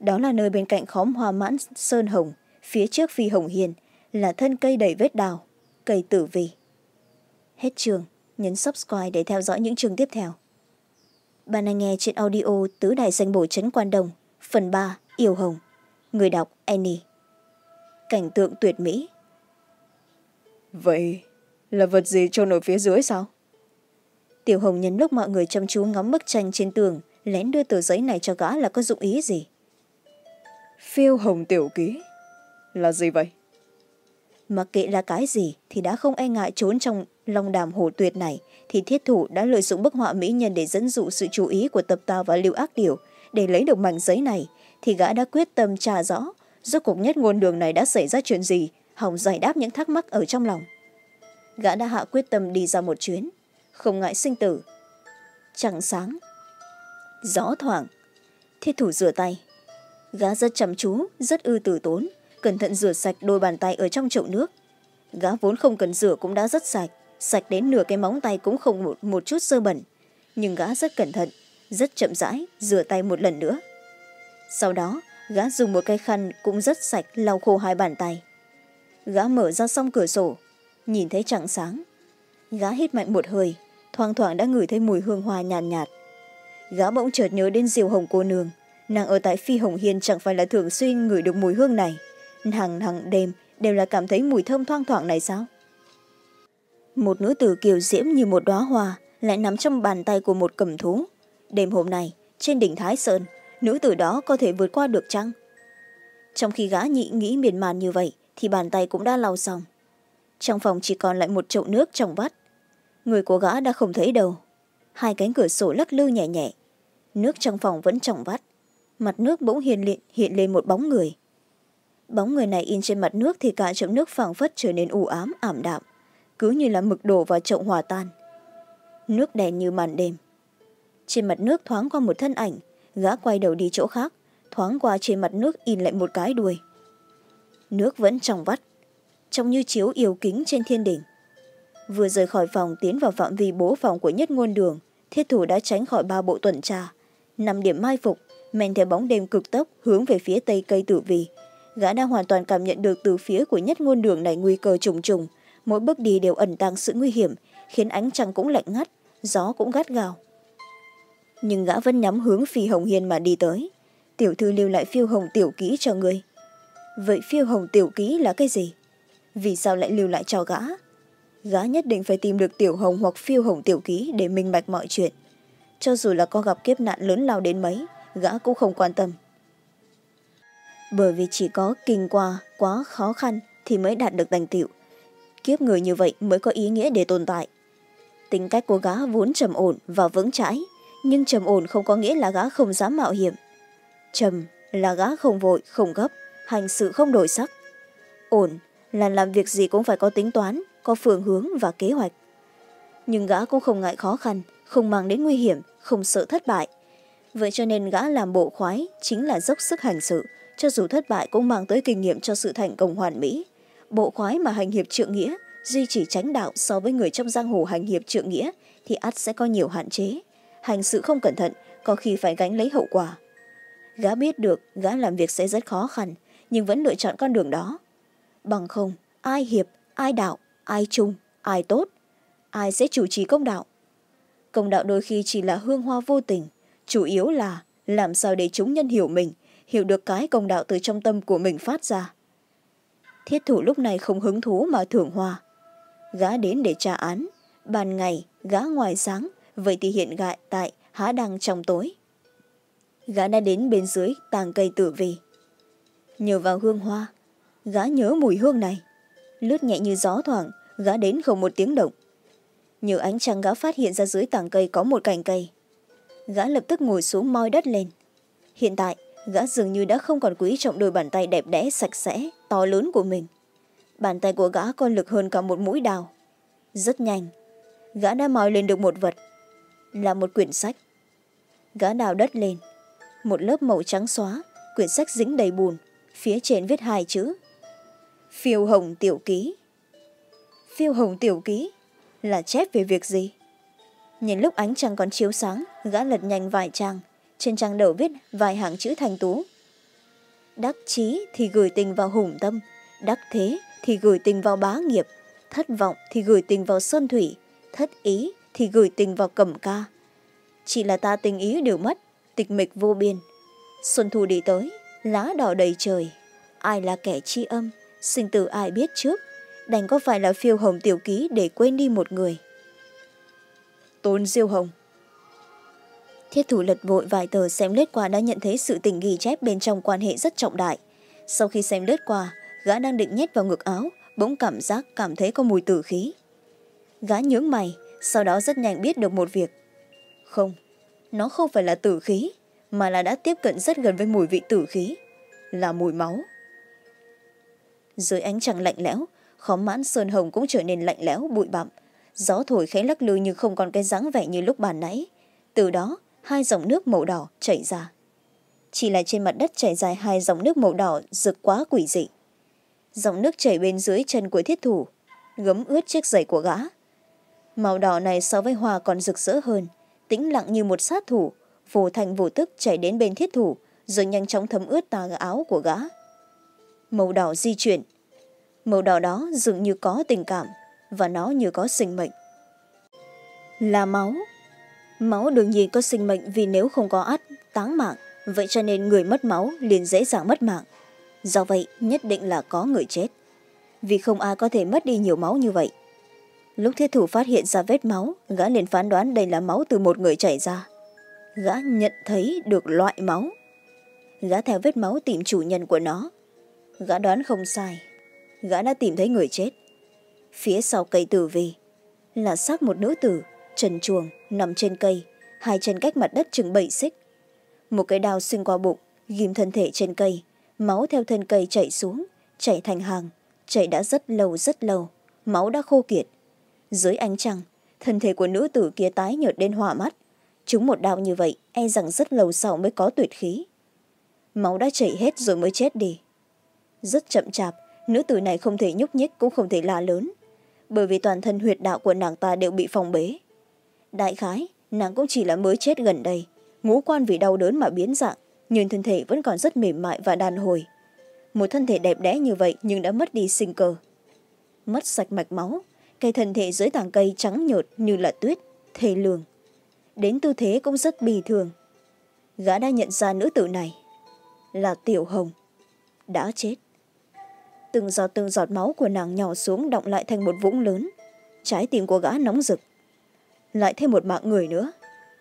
đó là nơi bên cạnh khóm hoa mãn sơn hồng, phía trước phi hồng hiên là thân cây đầy vết đào, cây tử vì hết trường, nhấn subscribe để theo dõi những chương tiếp theo. Bạn đang nghe trên audio tứ đại danh bổ trấn quan đồng, phần ba, yêu hồng. Người đọc annie cảnh tượng tuyệt mỹ. Vậy là vật gì trôn ở phía dưới sao? Tiểu hồng nhân lúc mọi người chăm chú ngắm bức tranh trên tường lén đưa tờ giấy này cho gã là có dụng ý gì? Phiêu hồng tiểu ký là gì vậy? Mặc kệ là cái gì thì đã không e ngại trốn trong lòng đàm hổ tuyệt này thì thiết thủ đã lợi dụng bức họa mỹ nhân để dẫn dụ sự chú ý của tập tao và lưu ác điều để lấy được mảnh giấy này thì gã đã quyết tâm trả rõ rốt cuộc nhất ngôn đường này đã xảy ra chuyện gì? Hòng giải đáp những thắc mắc ở trong lòng. Gã đã hạ quyết tâm đi ra một chuyến. Không ngại sinh tử. Trăng sáng. Gió thoảng. Thiết thủ rửa tay. Gã rất chăm chú rất ư tử tốn cẩn thận rửa sạch đôi bàn tay ở trong chậu nước. Gã vốn không cần rửa cũng đã rất sạch sạch đến nửa cái móng tay cũng không một, một chút sơ bẩn. Nhưng gã rất cẩn thận rất chậm rãi rửa tay một lần nữa. Sau đó gã dùng một cái khăn cũng rất sạch lau khô hai bàn tay. Gã mở ra xong cửa sổ nhìn thấy trăng sáng. Gã hít mạnh một hơi thoang thoảng đã ngửi thấy mùi hương hoa nhàn nhạt, nhạt. Gã bỗng chợt nhớ đến diều hồng cô nương. Nàng ở tại phi hồng hiên chẳng phải là thường xuyên ngửi được mùi hương này. Hàng hàng đêm đều là cảm thấy mùi thơm thoang thoảng này sao? Một nữ tử kiều diễm như một đoá hoa lại nằm trong bàn tay của một cầm thú. Đêm hôm nay trên đỉnh thái sơn nữ tử đó có thể vượt qua được chăng? Trong khi gã nhị nghĩ miền màn như vậy thì bàn tay cũng đã lau xong. Trong phòng chỉ còn lại một chậu nước trong vắt. Người của gã đã không thấy đâu. Hai cánh cửa sổ lắc lư nhẹ nhẹ. Nước trong phòng vẫn trong vắt. Mặt nước bỗng hiện, lên, hiện lên một bóng người. Bóng người này in trên mặt nước thì cả chậu nước phảng phất trở nên u ám ảm đạm cứ như là mực đổ vào chậu hòa tan. Nước đèn như màn đêm. Trên mặt nước thoáng qua một thân ảnh gã quay đầu đi chỗ khác, thoáng qua trên mặt nước in lại một cái đuôi. Nước vẫn trong vắt, trông như chiếu yêu kính trên thiên đỉnh. Vừa rời khỏi phòng, tiến vào phạm vi bố phòng của nhất ngôn đường, thiết thủ đã tránh khỏi ba bộ tuần tra. Năm điểm mai phục, men theo bóng đêm cực tốc hướng về phía tây cây tử vì. Gã đã hoàn toàn cảm nhận được từ phía của nhất ngôn đường này nguy cơ trùng trùng. Mỗi bước đi đều ẩn tàng sự nguy hiểm, khiến ánh trăng cũng lạnh ngắt, gió cũng gắt gào nhưng gã vẫn nhắm hướng phi hồng hiên mà đi tới. Tiểu thư lưu lại phiêu hồng tiểu ký cho người vậy phiêu hồng tiểu ký là cái gì? Vì sao lại lưu lại cho gã? Gã nhất định phải tìm được tiểu hồng hoặc phiêu hồng tiểu ký để minh bạch mọi chuyện. Cho dù là có gặp kiếp nạn lớn lao đến mấy, gã cũng không quan tâm. Bởi vì chỉ có kinh qua quá khó khăn thì mới đạt được thành tựu. Kiếp người như vậy mới có ý nghĩa để tồn tại. Tính cách của gã vốn trầm ổn và vững chãi nhưng trầm ổn không có nghĩa là gã không dám mạo hiểm. Trầm là gã không vội, không gấp, hành sự không đổi sắc. Ổn là làm việc gì cũng phải có tính toán, có phương hướng và kế hoạch. Nhưng gã cũng không ngại khó khăn, không mang đến nguy hiểm, không sợ thất bại. Vậy cho nên gã làm bộ khoái chính là dốc sức hành sự, cho dù thất bại cũng mang tới kinh nghiệm cho sự thành công hoàn mỹ. Bộ khoái mà hành hiệp trượng nghĩa, duy trì tránh đạo so với người trong giang hồ hành hiệp trượng nghĩa thì ắt sẽ có nhiều hạn chế hành sự không cẩn thận, có khi phải gánh lấy hậu quả. Gã biết được gã làm việc sẽ rất khó khăn, nhưng vẫn lựa chọn con đường đó. Bằng không, ai hiệp, ai đạo, ai trung ai tốt, ai sẽ chủ trì công đạo? Công đạo đôi khi chỉ là hương hoa vô tình, chủ yếu là làm sao để chúng nhân hiểu mình, hiểu được cái công đạo từ trong tâm của mình phát ra. Thiết thủ lúc này không hứng thú mà thưởng hoa. Gã đến để tra án, ban ngày gã ngoài sáng vậy thì hiện gại tại há đang trong tối. Gã đã đến bên dưới tàng cây tử vì nhờ vào hương hoa, gã nhớ mùi hương này. Lướt nhẹ như gió thoảng, gã đến không một tiếng động. Nhờ ánh trăng gã phát hiện ra dưới tàng cây có một cành cây. Gã lập tức ngồi xuống moi đất lên. Hiện tại, gã dường như đã không còn quý trọng đôi bàn tay đẹp đẽ, sạch sẽ, to lớn của mình. Bàn tay của gã còn lực hơn cả một mũi đào. Rất nhanh, gã đã moi lên được một vật là một quyển sách. Gã đào đất lên, một lớp màu trắng xóa, quyển sách dính đầy bùn, phía trên viết hai chữ. Phiêu hồng tiểu ký. Phiêu hồng tiểu ký là chép về việc gì? Nhìn lúc ánh trăng còn chiếu sáng, gã lật nhanh vài trang, trên trang đầu viết vài hàng chữ thành tú. Đắc chí thì gửi tình vào hùng tâm, đắc thế thì gửi tình vào bá nghiệp, thất vọng thì gửi tình vào sơn thủy, thất ý thì gửi tình vào cẩm ca. Chỉ là ta tình ý đều mất, tịch mịch vô biên. Xuân thu đi tới, lá đỏ đầy trời. Ai là kẻ tri âm, sinh tử ai biết trước? Đành có phải là phiêu hồng tiểu ký để quên đi một người? Tôn diêu hồng. Thiết thủ lật vội vài tờ xem lướt qua đã nhận thấy sự tình ghi chép bên trong quan hệ rất trọng đại. Sau khi xem lướt qua, gã đang định nhét vào ngực áo, bỗng cảm giác cảm thấy có mùi tử khí. Gã nhướng mày sau đó rất nhanh biết được một việc. Không, nó không phải là tử khí, mà là đã tiếp cận rất gần với mùi vị tử khí, là mùi máu. Dưới ánh trăng lạnh lẽo, khóm mãn sơn hồng cũng trở nên lạnh lẽo, bụi bặm. Gió thổi khẽ lắc lư nhưng không còn cái dáng vẻ như lúc bàn nãy. Từ đó, hai dòng nước màu đỏ chảy ra. Chỉ là trên mặt đất chảy dài hai dòng nước màu đỏ rực quá quỷ dị. Dòng nước chảy bên dưới chân của thiết thủ, gấm ướt chiếc giày của gã màu đỏ này so với hoa còn rực rỡ hơn, tĩnh lặng như một sát thủ. Phù thành vô tức chảy đến bên thiết thủ, rồi nhanh chóng thấm ướt tà áo của gã. Màu đỏ di chuyển. Màu đỏ đó dường như có tình cảm, và nó như có sinh mệnh. Là máu. Máu đương nhiên có sinh mệnh vì nếu không có ắt, táng mạng, vậy cho nên người mất máu liền dễ dàng mất mạng. Do vậy, nhất định là có người chết. Vì không ai có thể mất đi nhiều máu như vậy lúc thiết thủ phát hiện ra vết máu, gã liền phán đoán đây là máu từ một người chảy ra. Gã nhận thấy được loại máu. Gã theo vết máu tìm chủ nhân của nó. Gã đoán không sai. Gã đã tìm thấy người chết. Phía sau cây tử vi là xác một nữ tử, trần chuồng nằm trên cây, hai chân cách mặt đất chừng bảy xích. Một cái đao xuyên qua bụng, ghim thân thể trên cây, máu theo thân cây chảy xuống, chảy thành hàng, chảy đã rất lâu rất lâu, máu đã khô kiệt dưới ánh trăng. Thân thể của nữ tử kia tái nhợt đến hỏa mắt. Chúng một đau như vậy e rằng rất lâu sau mới có tuyệt khí. Máu đã chảy hết rồi mới chết đi. Rất chậm chạp, nữ tử này không thể nhúc nhích cũng không thể la lớn. Bởi vì toàn thân huyệt đạo của nàng ta đều bị phòng bế. Đại khái, nàng cũng chỉ là mới chết gần đây. Ngũ quan vì đau đớn mà biến dạng, nhưng thân thể vẫn còn rất mềm mại và đàn hồi. Một thân thể đẹp đẽ như vậy nhưng đã mất đi sinh cơ. Mất sạch mạch máu cây thân thể dưới tảng cây trắng nhợt như là tuyết, thê lương. Đến tư thế cũng rất bì thường. Gã đã nhận ra nữ tử này là tiểu hồng. Đã chết. Từng giọt từng giọt máu của nàng nhỏ xuống động lại thành một vũng lớn. Trái tim của gã nóng rực. Lại thêm một mạng người nữa.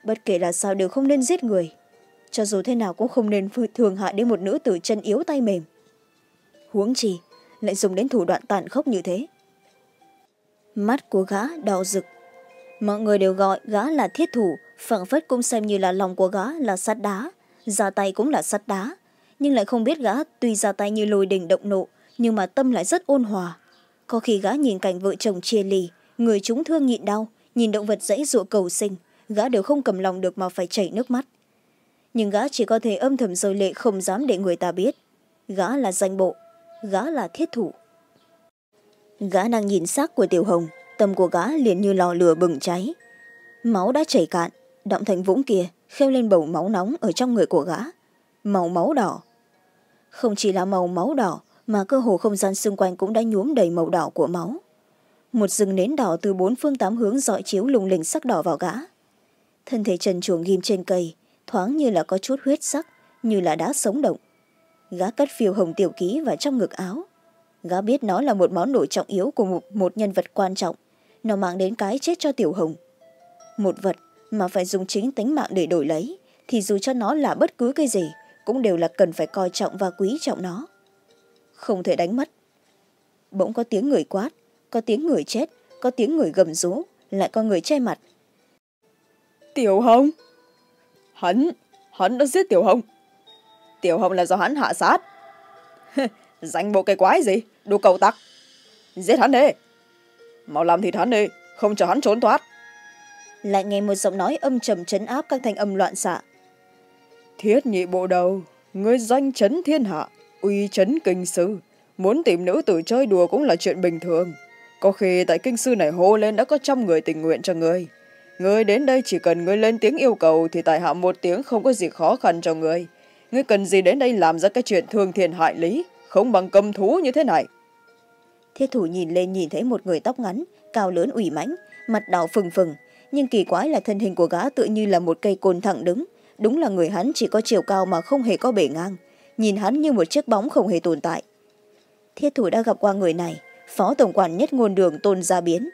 Bất kể là sao đều không nên giết người. Cho dù thế nào cũng không nên thường hại đến một nữ tử chân yếu tay mềm. Huống chi, lại dùng đến thủ đoạn tàn khốc như thế mắt của gã đỏ rực. Mọi người đều gọi gã là thiết thủ, phảng phất cũng xem như là lòng của gã là sắt đá, ra tay cũng là sắt đá, nhưng lại không biết gã tuy ra tay như lôi đình động nộ, nhưng mà tâm lại rất ôn hòa. Có khi gã nhìn cảnh vợ chồng chia lì, người chúng thương nhịn đau, nhìn động vật dãy dụa cầu sinh, gã đều không cầm lòng được mà phải chảy nước mắt. Nhưng gã chỉ có thể âm thầm rơi lệ không dám để người ta biết. Gã là danh bộ, gã là thiết thủ gã đang nhìn xác của tiểu hồng, tâm của gã liền như lò lửa bừng cháy. Máu đã chảy cạn động thành vũng kia khêu lên bầu máu nóng ở trong người của gã. Màu máu đỏ. Không chỉ là màu máu đỏ, mà cơ hồ không gian xung quanh cũng đã nhuốm đầy màu đỏ của máu. Một rừng nến đỏ từ bốn phương tám hướng dọi chiếu lùng lình sắc đỏ vào gã. Thân thể trần chuồng ghim trên cây, thoáng như là có chút huyết sắc, như là đã sống động. Gã cất phiêu hồng tiểu ký vào trong ngực áo gã biết nó là một món đồ trọng yếu của một, một nhân vật quan trọng. Nó mang đến cái chết cho tiểu hồng. Một vật mà phải dùng chính tính mạng để đổi lấy thì dù cho nó là bất cứ cái gì cũng đều là cần phải coi trọng và quý trọng nó. Không thể đánh mất. Bỗng có tiếng người quát có tiếng người chết có tiếng người gầm rú lại có người che mặt. Tiểu hồng! Hắn hắn đã giết tiểu hồng. Tiểu hồng là do hắn hạ sát. Danh bộ cái quái gì? Đồ cầu tặc. Giết hắn đi. Mau làm thịt hắn đi không cho hắn trốn thoát. Lại nghe một giọng nói âm trầm chấn áp các thanh âm loạn xạ. Thiết nhị bộ đầu người danh chấn thiên hạ uy chấn kinh sư. Muốn tìm nữ tử chơi đùa cũng là chuyện bình thường. Có khi tại kinh sư này hô lên đã có trăm người tình nguyện cho người người đến đây chỉ cần người lên tiếng yêu cầu thì tại hạ một tiếng không có gì khó khăn cho người người cần gì đến đây làm ra cái chuyện thương thiện hại lý không bằng cầm thú như thế này thiết thủ nhìn lên nhìn thấy một người tóc ngắn, cao lớn ủy mãnh, mặt đỏ phừng phừng. Nhưng kỳ quái là thân hình của gã tự như là một cây côn thẳng đứng. Đúng là người hắn chỉ có chiều cao mà không hề có bể ngang. Nhìn hắn như một chiếc bóng không hề tồn tại. Thiết thủ đã gặp qua người này, phó tổng quản nhất ngôn đường tôn gia biến.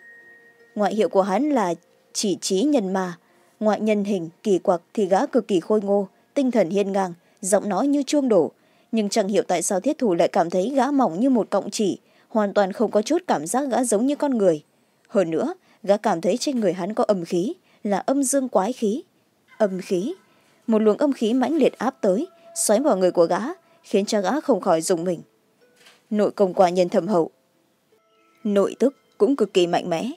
Ngoại hiệu của hắn là chỉ trí nhân ma. Ngoại nhân hình, kỳ quặc thì gã cực kỳ khôi ngô, tinh thần hiên ngang, giọng nói như chuông đổ. Nhưng chẳng hiểu tại sao thiết thủ lại cảm thấy gã mỏng như một cọng chỉ hoàn toàn không có chút cảm giác gã giống như con người. Hơn nữa, gã cảm thấy trên người hắn có âm khí, là âm dương quái khí. Âm khí? Một luồng âm khí mãnh liệt áp tới, xoáy vào người của gã, khiến cho gã không khỏi dùng mình. Nội công quả nhân thầm hậu. Nội tức cũng cực kỳ mạnh mẽ.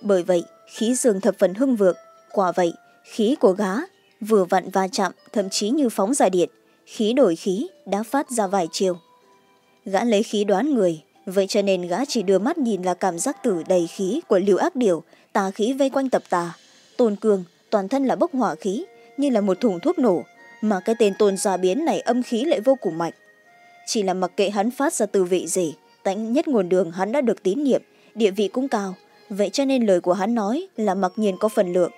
Bởi vậy, khí dương thập phần hưng vượng, quả vậy, khí của gá vừa vặn va chạm, thậm chí như phóng ra điện, khí đổi khí đã phát ra vài chiều. Gã lấy khí đoán người vậy cho nên gã chỉ đưa mắt nhìn là cảm giác tử đầy khí của liều ác điều tà khí vây quanh tập tà. Tôn cường toàn thân là bốc hỏa khí, như là một thùng thuốc nổ, mà cái tên tôn gia biến này âm khí lại vô cùng mạnh. Chỉ là mặc kệ hắn phát ra từ vị gì, tánh nhất nguồn đường hắn đã được tín nhiệm, địa vị cũng cao. Vậy cho nên lời của hắn nói là mặc nhiên có phần lượng.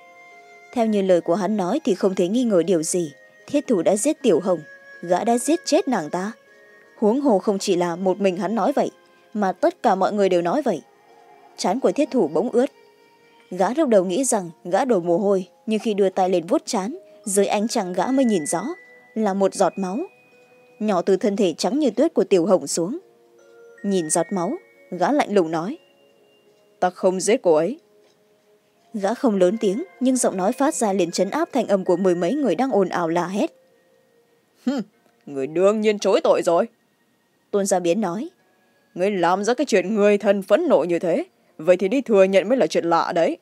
Theo như lời của hắn nói thì không thể nghi ngờ điều gì. Thiết thủ đã giết tiểu hồng, gã đã giết chết nàng ta. Huống hồ không chỉ là một mình hắn nói vậy mà tất cả mọi người đều nói vậy. Chán của thiết thủ bỗng ướt. Gã lúc đầu nghĩ rằng gã đổ mồ hôi, nhưng khi đưa tay lên vuốt chán, dưới ánh trăng gã mới nhìn rõ, là một giọt máu. Nhỏ từ thân thể trắng như tuyết của tiểu hồng xuống. Nhìn giọt máu, gã lạnh lùng nói, ta không giết cô ấy. Gã không lớn tiếng, nhưng giọng nói phát ra liền chấn áp thành âm của mười mấy người đang ồn ào la hét. Hừm, người đương nhiên chối tội rồi. Tôn gia biến nói người làm ra cái chuyện người thân phẫn nộ như thế vậy thì đi thừa nhận mới là chuyện lạ đấy.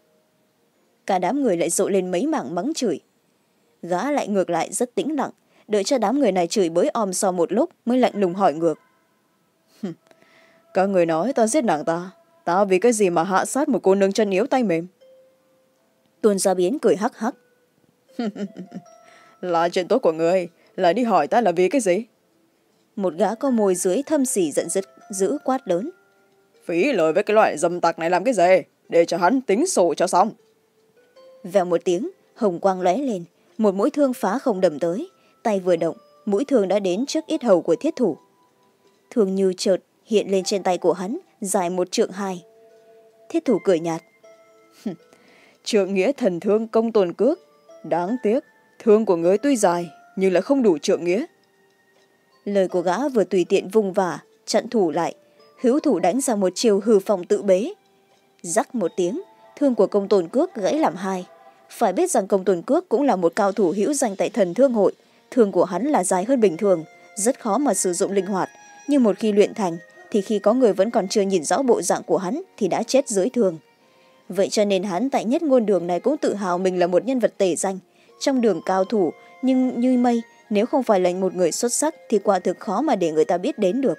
Cả đám người lại rộ lên mấy mảng mắng chửi. Gã lại ngược lại rất tĩnh lặng đợi cho đám người này chửi bới om sau một lúc mới lạnh lùng hỏi ngược. Các người nói ta giết nàng ta ta vì cái gì mà hạ sát một cô nương chân yếu tay mềm? Tôn gia biến cười hắc hắc. Là chuyện tốt của người lại đi hỏi ta là vì cái gì? Một gã có môi dưới thâm sỉ giận dữ giữ quát lớn. Phí lời với cái loại dâm tặc này làm cái gì? Để cho hắn tính sổ cho xong. Vèo một tiếng hồng quang lóe lên. Một mũi thương phá không đầm tới. Tay vừa động mũi thương đã đến trước ít hầu của thiết thủ. Thương như chợt hiện lên trên tay của hắn dài một trượng hai. Thiết thủ cười nhạt. Trượng nghĩa thần thương công tồn cước. Đáng tiếc thương của ngươi tuy dài nhưng lại không đủ trượng nghĩa. Lời của gã vừa tùy tiện vùng vả chặn thủ lại. Hữu thủ đánh ra một chiều hư phòng tự bế. Rắc một tiếng, thương của công tôn cước gãy làm hai. Phải biết rằng công tôn cước cũng là một cao thủ hữu danh tại thần thương hội. Thương của hắn là dài hơn bình thường, rất khó mà sử dụng linh hoạt. Nhưng một khi luyện thành, thì khi có người vẫn còn chưa nhìn rõ bộ dạng của hắn, thì đã chết dưới thương. Vậy cho nên hắn tại nhất ngôn đường này cũng tự hào mình là một nhân vật tể danh. Trong đường cao thủ, nhưng như mây, nếu không phải là một người xuất sắc, thì quả thực khó mà để người ta biết đến được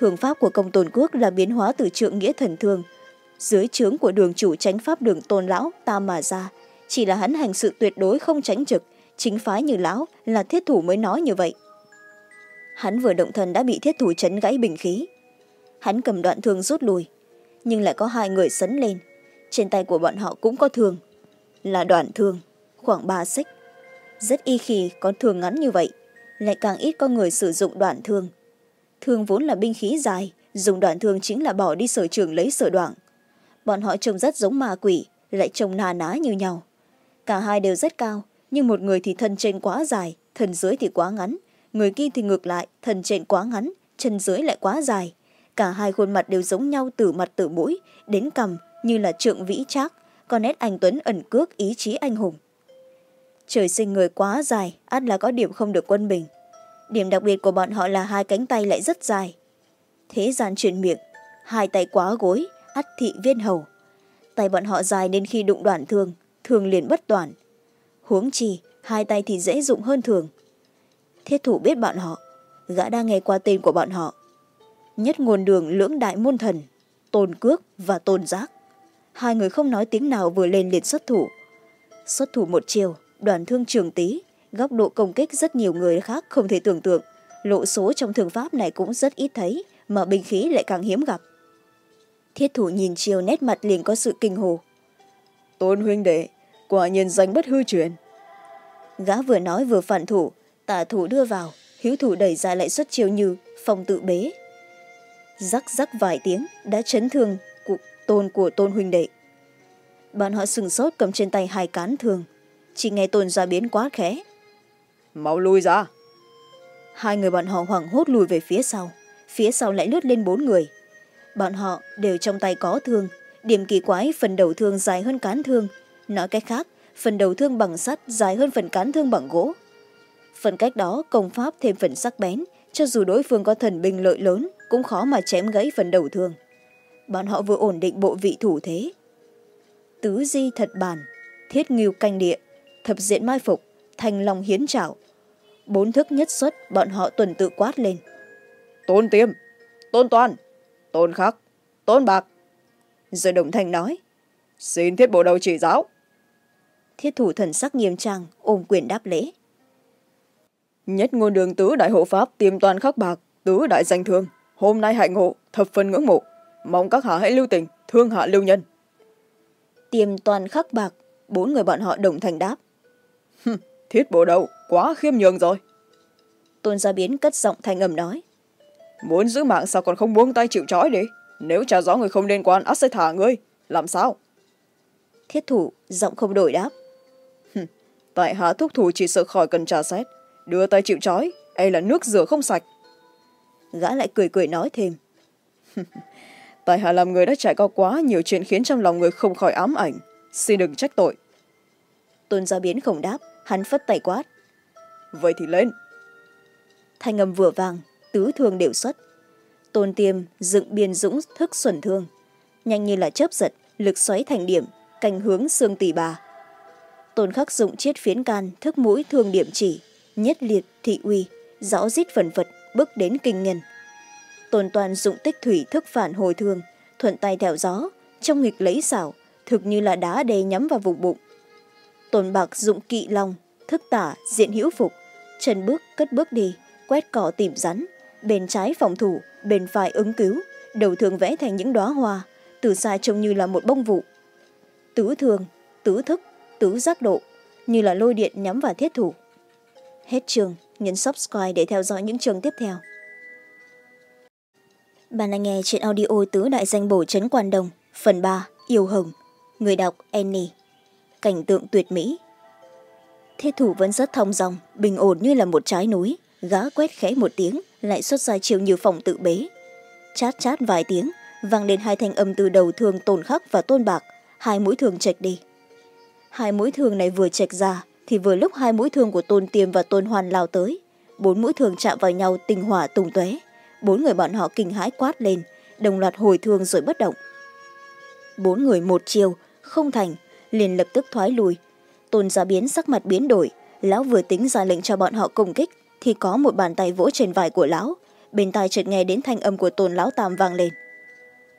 thường pháp của công tôn quốc là biến hóa từ trượng nghĩa thần thương dưới trướng của đường chủ tránh pháp đường tôn lão, ta mà ra chỉ là hắn hành sự tuyệt đối không tránh trực, chính phái như lão là thiết thủ mới nói như vậy. Hắn vừa động thần đã bị thiết thủ chấn gãy bình khí. Hắn cầm đoạn thương rút lui, nhưng lại có hai người sấn lên. Trên tay của bọn họ cũng có thương, là đoạn thương, khoảng ba xích. Rất y khi có thương ngắn như vậy, lại càng ít có người sử dụng đoạn thương thương vốn là binh khí dài, dùng đoạn thương chính là bỏ đi sở trường lấy sở đoạn. Bọn họ trông rất giống ma quỷ, lại trông na ná như nhau. Cả hai đều rất cao, nhưng một người thì thân trên quá dài, thân dưới thì quá ngắn. Người kia thì ngược lại, thân trên quá ngắn, chân dưới lại quá dài. Cả hai khuôn mặt đều giống nhau từ mặt từ mũi, đến cằm, như là trượng vĩ trác, có nét anh tuấn ẩn cước ý chí anh hùng. Trời sinh người quá dài, ắt là có điểm không được quân bình điểm đặc biệt của bọn họ là hai cánh tay lại rất dài. Thế gian truyền miệng, hai tay quá gối, ắt thị viên hầu. Tay bọn họ dài nên khi đụng đoạn thương thường liền bất toàn. Huống chi, hai tay thì dễ dụng hơn thường. Thiết thủ biết bọn họ, gã đang nghe qua tên của bọn họ. Nhất nguồn đường lưỡng đại môn thần, tôn cước và tôn giác. Hai người không nói tiếng nào vừa lên liền xuất thủ. Xuất thủ một chiều, đoàn thương trường tý góc độ công kích rất nhiều người khác không thể tưởng tượng. Lộ số trong thường pháp này cũng rất ít thấy mà binh khí lại càng hiếm gặp. Thiết thủ nhìn chiều nét mặt liền có sự kinh hồ. Tôn huynh đệ quả nhiên danh bất hư truyền. Gã vừa nói vừa phản thủ tả thủ đưa vào hiếu thủ đẩy ra lại xuất chiều như phòng tự bế. Rắc rắc vài tiếng đã chấn thương cuộc tôn của tôn huynh đệ. Bọn họ sừng sốt cầm trên tay hai cán thương. Chỉ nghe tôn ra biến quá khẽ mau lui ra. Hai người bọn họ hoảng hốt lùi về phía sau. Phía sau lại lướt lên bốn người. Bọn họ đều trong tay có thương. Điểm kỳ quái, phần đầu thương dài hơn cán thương. Nói cách khác, phần đầu thương bằng sắt dài hơn phần cán thương bằng gỗ. Phần cách đó, công pháp thêm phần sắc bén, cho dù đối phương có thần binh lợi lớn, cũng khó mà chém gãy phần đầu thương. Bọn họ vừa ổn định bộ vị thủ thế. Tứ di thật bản, thiết nghiêu canh địa, thập diện mai phục, thành lòng hiến trảo bốn thức nhất xuất bọn họ tuần tự quát lên. Tôn tiêm tôn toàn tôn khắc tôn bạc. Rồi đồng thanh nói. Xin thiết bộ đầu chỉ giáo. Thiết thủ thần sắc nghiêm trang ôm quyền đáp lễ. Nhất ngôn đường tứ đại hộ pháp tiêm toàn khắc bạc tứ đại danh thương. Hôm nay hạnh ngộ thập phần ngưỡng mộ. Mong các hạ hãy lưu tình thương hạ lưu nhân. Tiêm toàn khắc bạc bốn người bọn họ đồng thành đáp. Thiết bộ đầu quá khiêm nhường rồi. Tôn gia biến cất giọng thanh âm nói. Muốn giữ mạng sao còn không buông tay chịu trói đi? Nếu trả rõ người không liên quan ắt sẽ thả ngươi. Làm sao? Thiết thủ giọng không đổi đáp. Tại hạ thúc thủ chỉ sợ khỏi cần trả xét. Đưa tay chịu trói e là nước rửa không sạch. Gã lại cười cười nói thêm. Tại hạ làm người đã trải qua quá nhiều chuyện khiến trong lòng người không khỏi ám ảnh. Xin đừng trách tội. Tôn gia biến không đáp hắn phất tay quát vậy thì lên thanh âm vừa vàng, tứ thương đều xuất. Tôn tiêm dựng biên dũng thức xuẩn thương, nhanh như là chớp giật, lực xoáy thành điểm, cành hướng xương tỷ bà. Tôn khắc dụng chiết phiến can, thức mũi thương điểm chỉ, nhất liệt thị uy rõ rít phần phật bước đến kinh nhân. Tôn toàn dụng tích thủy thức phản hồi thương, thuận tay theo gió, trong nghịch lấy xảo, thực như là đá đê nhắm vào vùng bụng. Tôn bạc dụng kỵ long thức tả diện hữu phục chân bước, cất bước đi, quét cỏ tìm rắn. Bên trái phòng thủ, bên phải ứng cứu. Đầu thường vẽ thành những đoá hoa, từ xa trông như là một bông vụ. Tứ thường tứ thức, tứ giác độ, như là lôi điện nhắm vào thiết thủ. Hết trường, nhấn subscribe để theo dõi những trường tiếp theo. Bạn đang nghe chuyện audio tứ đại danh bổ trấn quan đồng, phần ba, yêu hồng, người đọc annie. Cảnh tượng tuyệt mỹ. Thế thủ vẫn rất thong dòng, bình ổn như là một trái núi. Gã quét khẽ một tiếng lại xuất ra chiều như phòng tự bế. Chát chát vài tiếng vang lên hai thanh âm từ đầu thường tồn khắc và tôn bạc. Hai mũi thường chệch đi. Hai mũi thường này vừa chệch ra thì vừa lúc hai mũi thường của tôn tiềm và tôn hoàn lao tới. Bốn mũi thường chạm vào nhau tình hỏa tùng tóe bốn người bọn họ kinh hãi quát lên đồng loạt hồi thương rồi bất động. Bốn người một chiều không thành liền lập tức thoái lùi tôn gia biến sắc mặt biến đổi. Lão vừa tính ra lệnh cho bọn họ công kích, thì có một bàn tay vỗ trên vai của lão. Bên tai chợt nghe đến thanh âm của tôn lão tam vang lên.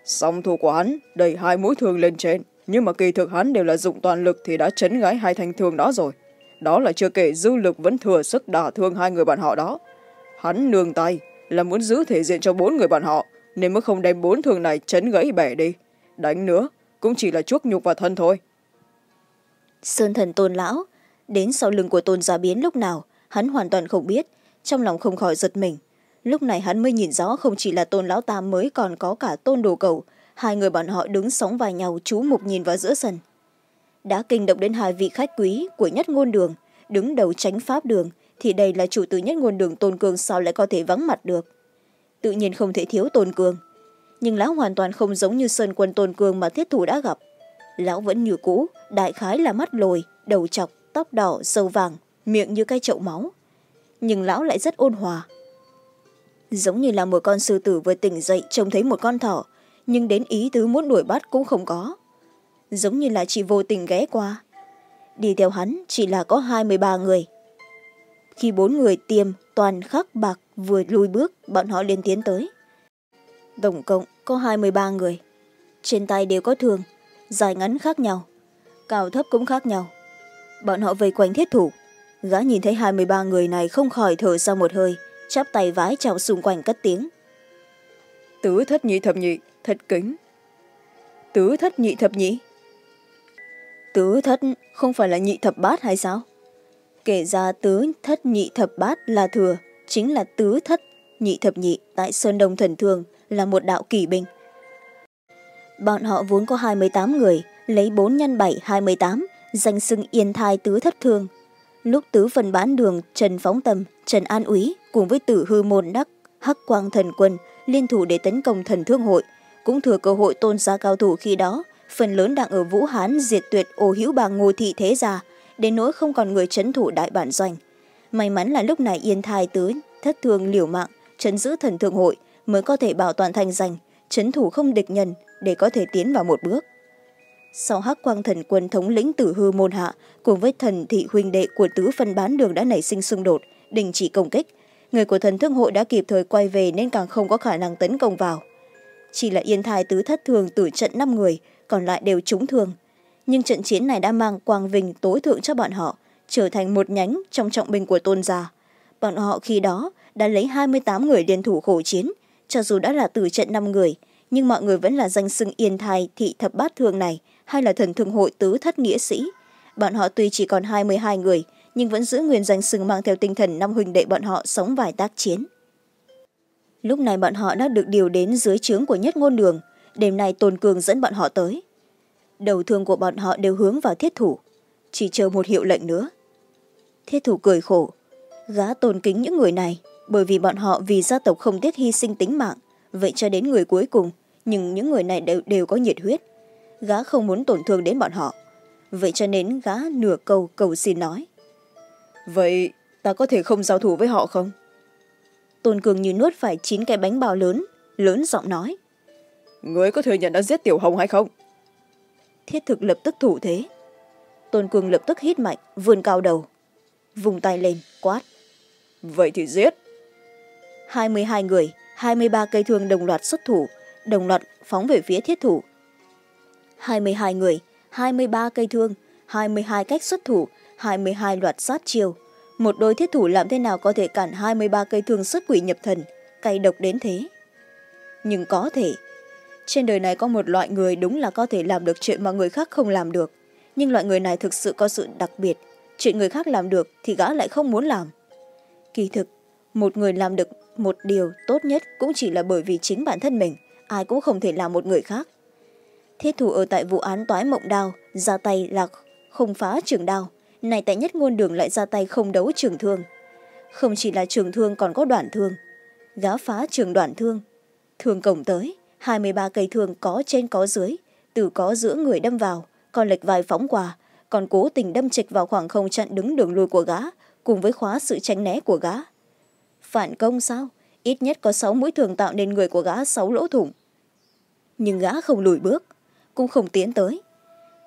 Song thủ của hắn đẩy hai mũi thương lên trên, nhưng mà kỳ thực hắn đều là dụng toàn lực thì đã chấn gái hai thanh thương đó rồi. Đó là chưa kể dư lực vẫn thừa sức đả thương hai người bạn họ đó. Hắn nương tay là muốn giữ thể diện cho bốn người bạn họ, nên mới không đem bốn thương này chấn gãy bẻ đi. Đánh nữa cũng chỉ là chuốc nhục vào thân thôi sơn thần tôn lão. Đến sau lưng của tôn gia biến lúc nào, hắn hoàn toàn không biết. Trong lòng không khỏi giật mình. Lúc này hắn mới nhìn rõ không chỉ là tôn lão tam mới còn có cả tôn đồ cầu. Hai người bọn họ đứng sóng vai nhau, chú mục nhìn vào giữa sân. Đã kinh động đến hai vị khách quý của nhất ngôn đường, đứng đầu tránh pháp đường, thì đây là chủ tử nhất ngôn đường tôn cường sao lại có thể vắng mặt được? Tự nhiên không thể thiếu tôn cường. Nhưng lão hoàn toàn không giống như sơn quân tôn cường mà thiết thủ đã gặp lão vẫn như cũ, đại khái là mắt lồi, đầu chọc, tóc đỏ, sâu vàng, miệng như cái chậu máu. Nhưng lão lại rất ôn hòa. Giống như là một con sư tử vừa tỉnh dậy trông thấy một con thỏ, nhưng đến ý tứ muốn đuổi bắt cũng không có. Giống như là chỉ vô tình ghé qua. Đi theo hắn chỉ là có hai mươi ba người. Khi bốn người tiêm, toàn khắc bạc vừa lùi bước, bọn họ liền tiến tới. Tổng cộng có hai mươi ba người. Trên tay đều có thương dài ngắn khác nhau cao thấp cũng khác nhau. Bọn họ vây quanh thiết thủ gã nhìn thấy hai mươi ba người này không khỏi thở ra một hơi chắp tay vái chào xung quanh cất tiếng. Tứ thất nhị thập nhị thật kính. Tứ thất nhị thập nhị? Tứ thất không phải là nhị thập bát hay sao? Kể ra tứ thất nhị thập bát là thừa chính là tứ thất nhị thập nhị tại sơn đông thần thương là một đạo kỷ binh bọn họ vốn có hai mươi tám người, lấy bốn nhân bảy hai mươi tám, danh xưng yên thai tứ thất thương. Lúc tứ phần bán đường, trần phóng tâm, trần an úy cùng với tử hư môn đắc, hắc quang thần quân liên thủ để tấn công thần thương hội, cũng thừa cơ hội tôn giá cao thủ khi đó, phần lớn đang ở vũ hán, diệt tuyệt, ô hữu bà ngô thị thế gia, đến nỗi không còn người trấn thủ đại bản doanh. May mắn là lúc này yên thai tứ thất thương liều mạng, chấn giữ thần thương hội, mới có thể bảo toàn thanh danh chấn thủ không địch nhân để có thể tiến vào một bước. Sau hắc quang thần quân thống lĩnh tử hư môn hạ cùng với thần thị huynh đệ của tứ phân bán đường đã nảy sinh xung đột, đình chỉ công kích. Người của thần thương hội đã kịp thời quay về nên càng không có khả năng tấn công vào. Chỉ là yên thai tứ thất thường tử trận năm người, còn lại đều trúng thương nhưng trận chiến này đã mang quang vinh tối thượng cho bọn họ, trở thành một nhánh trong trọng binh của tôn gia. Bọn họ khi đó đã lấy hai mươi tám người liên thủ khổ chiến cho dù đã là tử trận năm người, nhưng mọi người vẫn là danh xưng yên thai, thị thập bát thương này, hay là thần thương hội tứ thất nghĩa sĩ. Bọn họ tuy chỉ còn hai mươi hai người, nhưng vẫn giữ nguyên danh xưng mang theo tinh thần năm huỳnh đệ bọn họ sống vài tác chiến. Lúc này bọn họ đã được điều đến dưới trướng của nhất ngôn đường, đêm nay tôn cường dẫn bọn họ tới. Đầu thương của bọn họ đều hướng vào thiết thủ, chỉ chờ một hiệu lệnh nữa. Thiết thủ cười khổ gã tôn kính những người này bởi vì bọn họ vì gia tộc không tiếc hy sinh tính mạng. Vậy cho đến người cuối cùng nhưng những người này đều, đều có nhiệt huyết. Gã không muốn tổn thương đến bọn họ. Vậy cho nên gã nửa câu cầu xin nói. Vậy ta có thể không giao thủ với họ không? Tôn cường như nuốt phải chín cái bánh bao lớn lớn giọng nói. Người có thừa nhận đã giết tiểu hồng hay không? Thiết thực lập tức thủ thế. Tôn cường lập tức hít mạnh vươn cao đầu. Vùng tay lên quát. Vậy thì giết hai mươi hai người, hai mươi ba cây thương đồng loạt xuất thủ, đồng loạt phóng về phía thiết thủ. hai mươi hai người, hai mươi ba cây thương, hai mươi hai cách xuất thủ, hai mươi hai loạt sát chiêu. Một đôi thiết thủ làm thế nào có thể cản hai mươi ba cây thương xuất quỷ nhập thần? Cay độc đến thế. Nhưng có thể. Trên đời này có một loại người đúng là có thể làm được chuyện mà người khác không làm được. Nhưng loại người này thực sự có sự đặc biệt. Chuyện người khác làm được thì gã lại không muốn làm. Kỳ thực, một người làm được một điều tốt nhất cũng chỉ là bởi vì chính bản thân mình, ai cũng không thể làm một người khác. Thiết thủ ở tại vụ án toái mộng đao, ra tay là không phá trường đao. Này tại nhất ngôn đường lại ra tay không đấu trường thương. Không chỉ là trường thương còn có đoạn thương. Gã phá trường đoạn thương. Thương cổng tới, hai mươi ba cây thương có trên có dưới, từ có giữa người đâm vào còn lệch vài phóng quà còn cố tình đâm trịch vào khoảng không chặn đứng đường lui của gã cùng với khóa sự tránh né của gã phản công sao? Ít nhất có sáu mũi thường tạo nên người của gã sáu lỗ thủng. Nhưng gã không lùi bước, cũng không tiến tới.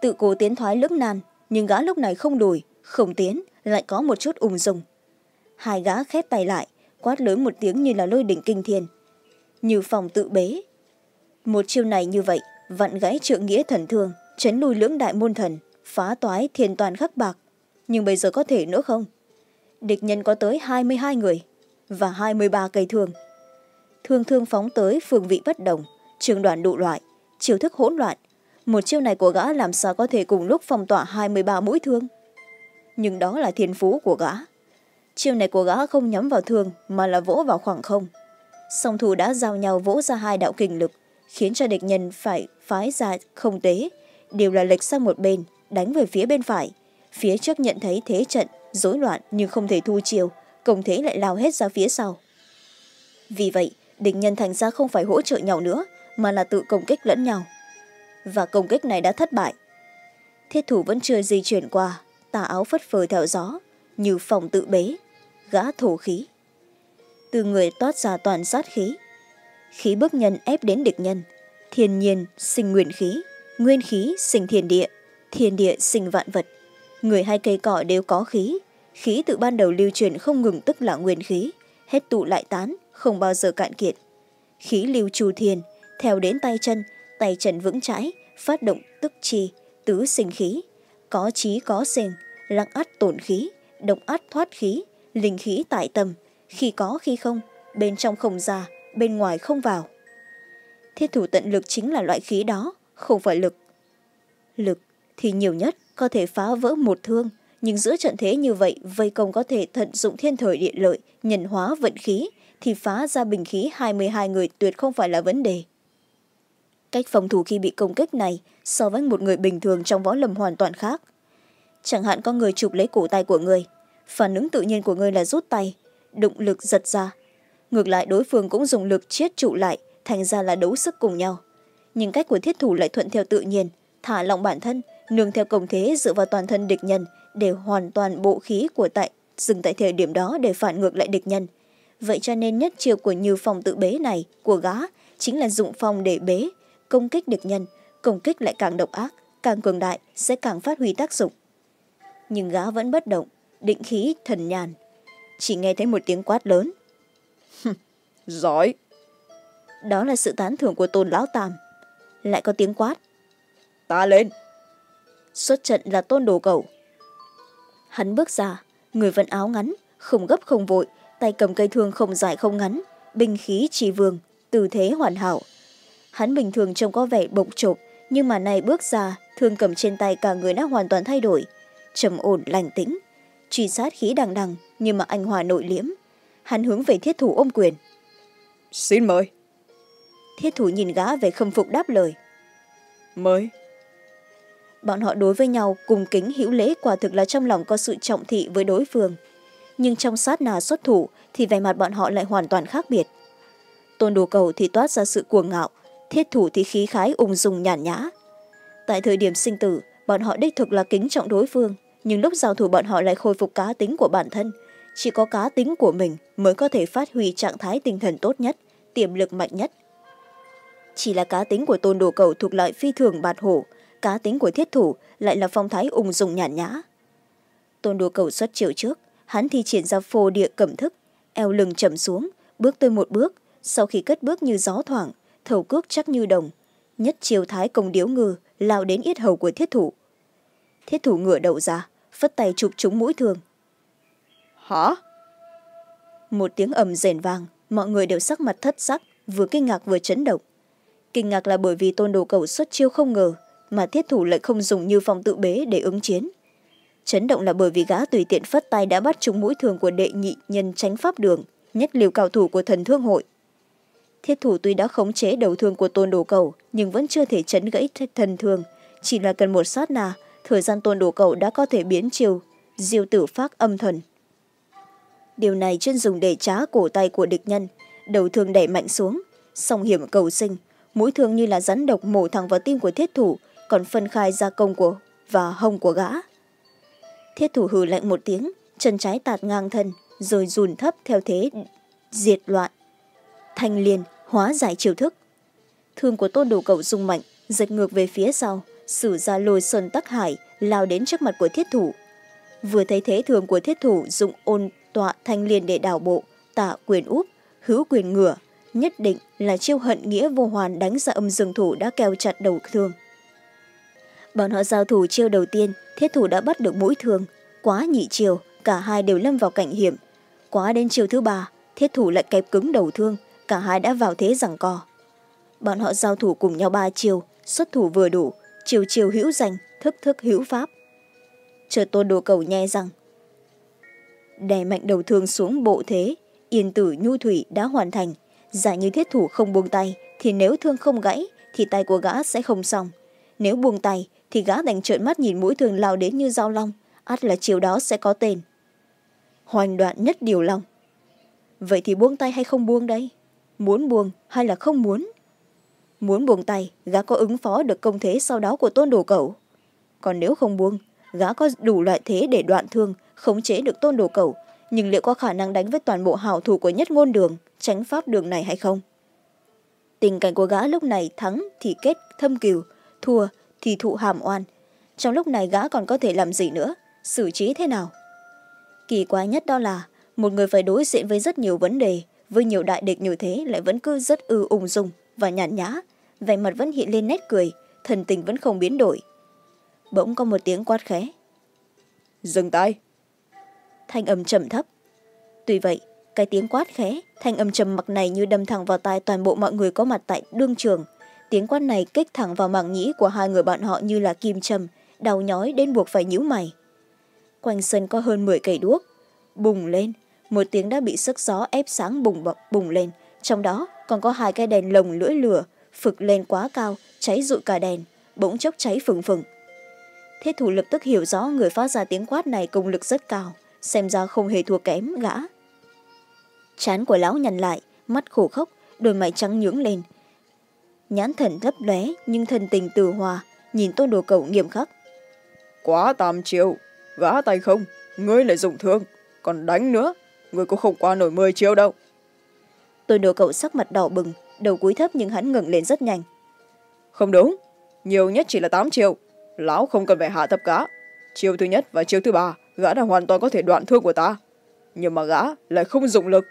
Tự cố tiến thoái lưỡng nan, nhưng gã lúc này không lùi, không tiến, lại có một chút ung dung. Hai gã khép tay lại, quát lớn một tiếng như là lôi đỉnh kinh thiên. Như phòng tự bế. Một chiêu này như vậy, vặn gãy trượng nghĩa thần thương, chấn lùi lưỡng đại môn thần, phá toái thiên toàn khắc bạc. Nhưng bây giờ có thể nữa không? Địch nhân có tới hai mươi hai người và hai mươi ba cây thương. Thương thương phóng tới phương vị bất đồng, trường đoàn đụ loại, chiêu thức hỗn loạn. Một chiêu này của gã làm sao có thể cùng lúc phong tỏa hai mươi ba mũi thương? Nhưng đó là thiên phú của gã. Chiêu này của gã không nhắm vào thương, mà là vỗ vào khoảng không. Song thủ đã giao nhau vỗ ra hai đạo kình lực, khiến cho địch nhân phải phái ra không tế, đều là lệch sang một bên, đánh về phía bên phải. Phía trước nhận thấy thế trận rối loạn nhưng không thể thu chiều công thế lại lao hết ra phía sau. Vì vậy, địch nhân thành ra không phải hỗ trợ nhau nữa, mà là tự công kích lẫn nhau. Và công kích này đã thất bại. Thiết thủ vẫn chưa di chuyển qua, tà áo phất phơ theo gió, như phòng tự bế, gã thổ khí. Từ người toát ra toàn sát khí khí bức nhân ép đến địch nhân, thiên nhiên sinh nguyên khí nguyên khí sinh thiên địa thiên địa sinh vạn vật. Người hay cây cỏ đều có khí khí từ ban đầu lưu truyền không ngừng tức là nguyên khí, hết tụ lại tán, không bao giờ cạn kiệt. Khí lưu trù thiền theo đến tay chân tay chân vững chãi, phát động tức chi, tứ sinh khí. Có trí, có sinh, lặng ắt tổn khí động ắt thoát khí, linh khí tại tâm. Khi có, khi không, bên trong không ra, bên ngoài không vào. Thiết thủ tận lực chính là loại khí đó, không phải lực. Lực thì nhiều nhất có thể phá vỡ một thương nhưng giữa trận thế như vậy, vây công có thể tận dụng thiên thời địa lợi, nhân hóa vận khí, thì phá ra bình khí hai mươi hai người tuyệt không phải là vấn đề. Cách phòng thủ khi bị công kích này so với một người bình thường trong võ lâm hoàn toàn khác. Chẳng hạn có người chụp lấy cổ tay của người, phản ứng tự nhiên của người là rút tay, động lực giật ra. Ngược lại, đối phương cũng dùng lực chiết trụ lại, thành ra là đấu sức cùng nhau. Nhưng cách của thiết thủ lại thuận theo tự nhiên, thả lỏng bản thân, nương theo công thế dựa vào toàn thân địch nhân để hoàn toàn bộ khí của tại dừng tại thời điểm đó để phản ngược lại địch nhân. Vậy cho nên nhất chiêu của như phòng tự bế này của gá chính là dụng phong để bế công kích địch nhân công kích lại càng độc ác càng cường đại sẽ càng phát huy tác dụng. Nhưng gã vẫn bất động định khí thần nhàn. Chỉ nghe thấy một tiếng quát lớn. Giỏi. Đó là sự tán thưởng của tôn lão tam. Lại có tiếng quát. Ta lên. Xuất trận là tôn đồ cầu hắn bước ra người vận áo ngắn không gấp không vội tay cầm cây thương không dài không ngắn binh khí trì vương tư thế hoàn hảo. Hắn bình thường trông có vẻ bộc chộp nhưng mà này bước ra thương cầm trên tay cả người đã hoàn toàn thay đổi. Trầm ổn lành tĩnh truy sát khí đằng đằng nhưng mà anh hòa nội liễm. Hắn hướng về thiết thủ ôm quyền. Xin mời. Thiết thủ nhìn gã về khâm phục đáp lời. Mời bọn họ đối với nhau, cùng kính hữu lễ quả thực là trong lòng có sự trọng thị với đối phương. Nhưng trong sát nà xuất thủ, thì vẻ mặt bọn họ lại hoàn toàn khác biệt. Tôn đồ cầu thì toát ra sự cuồng ngạo, thiết thủ thì khí khái ung dung nhàn nhã. Tại thời điểm sinh tử, bọn họ đích thực là kính trọng đối phương, nhưng lúc giao thủ bọn họ lại khôi phục cá tính của bản thân. Chỉ có cá tính của mình mới có thể phát huy trạng thái tinh thần tốt nhất, tiềm lực mạnh nhất. Chỉ là cá tính của tôn đồ cầu thuộc loại phi thường bạt hổ cá tính của thiết thủ lại là phong thái ung dung nhàn nhã. Tôn đồ cầu xuất chiều trước hắn thi triển ra phô địa cẩm thức eo lưng chậm xuống bước tới một bước sau khi cất bước như gió thoảng thầu cước chắc như đồng nhất chiều thái công điếu ngư lao đến yết hầu của thiết thủ. Thiết thủ ngửa đầu ra phất tay chụp trúng mũi thương. Hả? Một tiếng ầm rền vang mọi người đều sắc mặt thất sắc vừa kinh ngạc vừa chấn động. Kinh ngạc là bởi vì tôn đồ cầu xuất chiêu không ngờ mà thiết thủ lại không dùng như phòng tự bế để ứng chiến. Chấn động là bởi vì gã tùy tiện phất tay đã bắt trúng mũi thường của đệ nhị nhân tránh pháp đường, nhất liều cao thủ của thần thương hội. Thiết thủ tuy đã khống chế đầu thương của tôn đồ cầu, nhưng vẫn chưa thể chấn gãy thần thương. Chỉ là cần một sát na, thời gian tôn đồ cầu đã có thể biến chiều diêu tử phát âm thần điều này chuyên dùng để trá cổ tay của địch nhân. Đầu thương đẩy mạnh xuống, song hiểm cầu sinh, mũi thương như là rắn độc mổ thẳng vào tim của thiết thủ còn phân khai gia công của và hông của gã. Thiết thủ hừ lạnh một tiếng, chân trái tạt ngang thân, rồi dùn thấp theo thế diệt loạn, thanh liền hóa giải chiêu thức. Thương của tôn đồ cậu rung mạnh, giật ngược về phía sau, sử ra lôi sơn tắc hải, lao đến trước mặt của thiết thủ. Vừa thấy thế thường của thiết thủ dùng ôn tọa thanh liền để đảo bộ, tạ quyền úp, hữu quyền ngửa, nhất định là chiêu hận nghĩa vô hoàn đánh ra âm dương thủ đã keo chặt đầu thương bọn họ giao thủ chiêu đầu tiên, thiết thủ đã bắt được mũi thương, quá nhị chiều, cả hai đều lâm vào cảnh hiểm. Quá đến chiều thứ ba, thiết thủ lại kẹp cứng đầu thương, cả hai đã vào thế rằng co. Bọn họ giao thủ cùng nhau ba chiều, xuất thủ vừa đủ, chiều chiều hữu danh, thức thức hữu pháp. Chợt tôn đồ cầu nhe rằng, đè mạnh đầu thương xuống bộ thế, yên tử, nhu thủy đã hoàn thành. Giả như thiết thủ không buông tay, thì nếu thương không gãy, thì tay của gã sẽ không xong. Nếu buông tay thì gã đành trợn mắt nhìn mũi thường lao đến như dao long. Ắt là chiều đó sẽ có tên. Hoành đoạn nhất điều lòng. vậy thì buông tay hay không buông đây? Muốn buông hay là không muốn? Muốn buông tay, gã có ứng phó được công thế sau đó của tôn đồ cẩu. Còn nếu không buông, gã có đủ loại thế để đoạn thương, khống chế được tôn đồ cầu nhưng liệu có khả năng đánh với toàn bộ hảo thủ của nhất ngôn đường, tránh pháp đường này hay không? Tình cảnh của gã lúc này thắng thì kết thâm cừu, thua thì thụ hàm oan. Trong lúc này gã còn có thể làm gì nữa? Xử trí thế nào? Kỳ quái nhất đó là một người phải đối diện với rất nhiều vấn đề với nhiều đại địch như thế lại vẫn cứ rất ư ung dung và nhàn nhã. Vẻ mặt vẫn hiện lên nét cười thần tình vẫn không biến đổi. Bỗng có một tiếng quát khẽ. Dừng tay. Thanh âm trầm thấp. Tuy vậy cái tiếng quát khẽ thanh âm trầm mặc này như đâm thẳng vào tai toàn bộ mọi người có mặt tại đương trường tiếng quát này kích thẳng vào màng nhĩ của hai người bạn họ như là kim châm, đau nhói đến buộc phải nhíu mày. Quanh sân có hơn mười cây đuốc. Bùng lên, một tiếng đã bị sức gió ép sáng bùng bùng lên. Trong đó, còn có hai cái đèn lồng lưỡi lửa, phực lên quá cao, cháy rụi cả đèn, bỗng chốc cháy phừng phừng. Thiết thủ lập tức hiểu rõ người phát ra tiếng quát này công lực rất cao, xem ra không hề thua kém gã. Chán của lão nhằn lại, mắt khổ khốc đôi mày trắng nhướng lên nhãn thần lấp lóe nhưng thần tình từ hòa nhìn tôn đồ cầu nghiêm khắc. Quá tam triệu gã tay không ngươi lại dùng thương còn đánh nữa ngươi cũng không qua nổi mười triệu đâu. Tôn đồ cậu sắc mặt đỏ bừng đầu cúi thấp nhưng hắn ngẩng lên rất nhanh. Không đúng nhiều nhất chỉ là tám triệu lão không cần phải hạ thấp gã. Chiêu thứ nhất và chiêu thứ ba gã đã hoàn toàn có thể đoạn thương của ta nhưng mà gã lại không dụng lực.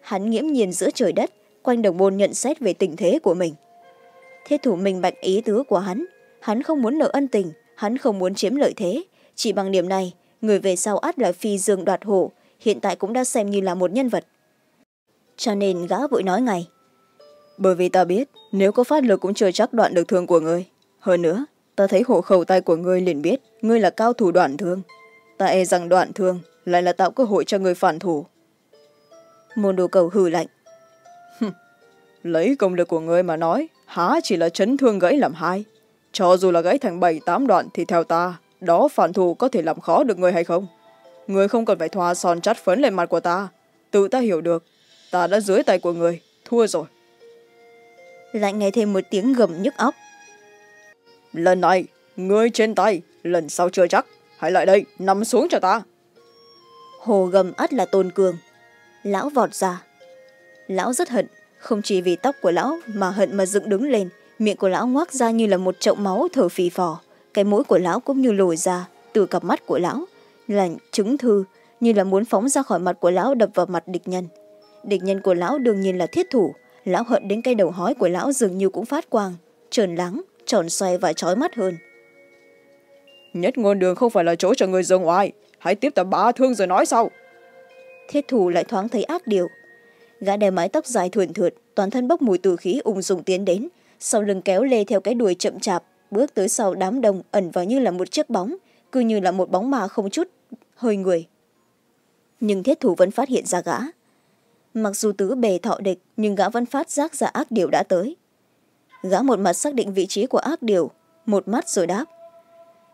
Hắn nghiễm nhiên giữa trời đất quanh đồng môn nhận xét về tình thế của mình. Thiết thủ minh bạch ý tứ của hắn hắn không muốn nợ ân tình hắn không muốn chiếm lợi thế. Chỉ bằng điểm này người về sau ắt là phi dương đoạt hổ hiện tại cũng đã xem như là một nhân vật. Cho nên gã vội nói ngay bởi vì ta biết nếu có phát lực cũng chưa chắc đoạn được thương của ngươi. Hơn nữa ta thấy hộ khẩu tay của ngươi liền biết ngươi là cao thủ đoạn thương. Ta e rằng đoạn thương lại là tạo cơ hội cho người phản thủ. Môn đồ cầu hừ lạnh lấy công lực của ngươi mà nói há chỉ là chấn thương gãy làm hai. Cho dù là gãy thành bảy tám đoạn thì theo ta đó phản thủ có thể làm khó được người hay không? Người không cần phải thoa son chắt phấn lên mặt của ta. Tự ta hiểu được ta đã dưới tay của người thua rồi. Lại nghe thêm một tiếng gầm nhức óc. Lần này ngươi trên tay lần sau chưa chắc. Hãy lại đây nằm xuống cho ta. Hồ gầm ắt là tôn cường. Lão vọt ra. Lão rất hận không chỉ vì tóc của lão mà hận mà dựng đứng lên miệng của lão ngoác ra như là một chậu máu thở phì phò. Cái mũi của lão cũng như lồi ra từ cặp mắt của lão là chứng thư như là muốn phóng ra khỏi mặt của lão đập vào mặt địch nhân. Địch nhân của lão đương nhiên là thiết thủ lão hận đến cây đầu hói của lão dường như cũng phát quang trơn lắng tròn xoay và trói mắt hơn. Nhất ngôn đường không phải là chỗ cho người dừng ngoài hãy tiếp tập ba thương rồi nói sau. Thiết thủ lại thoáng thấy ác điều gã đeo mái tóc dài thườn thượt toàn thân bốc mùi từ khí ung dung tiến đến. Sau lưng kéo lê theo cái đuôi chậm chạp bước tới sau đám đông ẩn vào như là một chiếc bóng cứ như là một bóng ma không chút hơi người. Nhưng thiết thủ vẫn phát hiện ra gã. Mặc dù tứ bề thọ địch nhưng gã vẫn phát giác ra ác điều đã tới. Gã một mặt xác định vị trí của ác điều một mắt rồi đáp.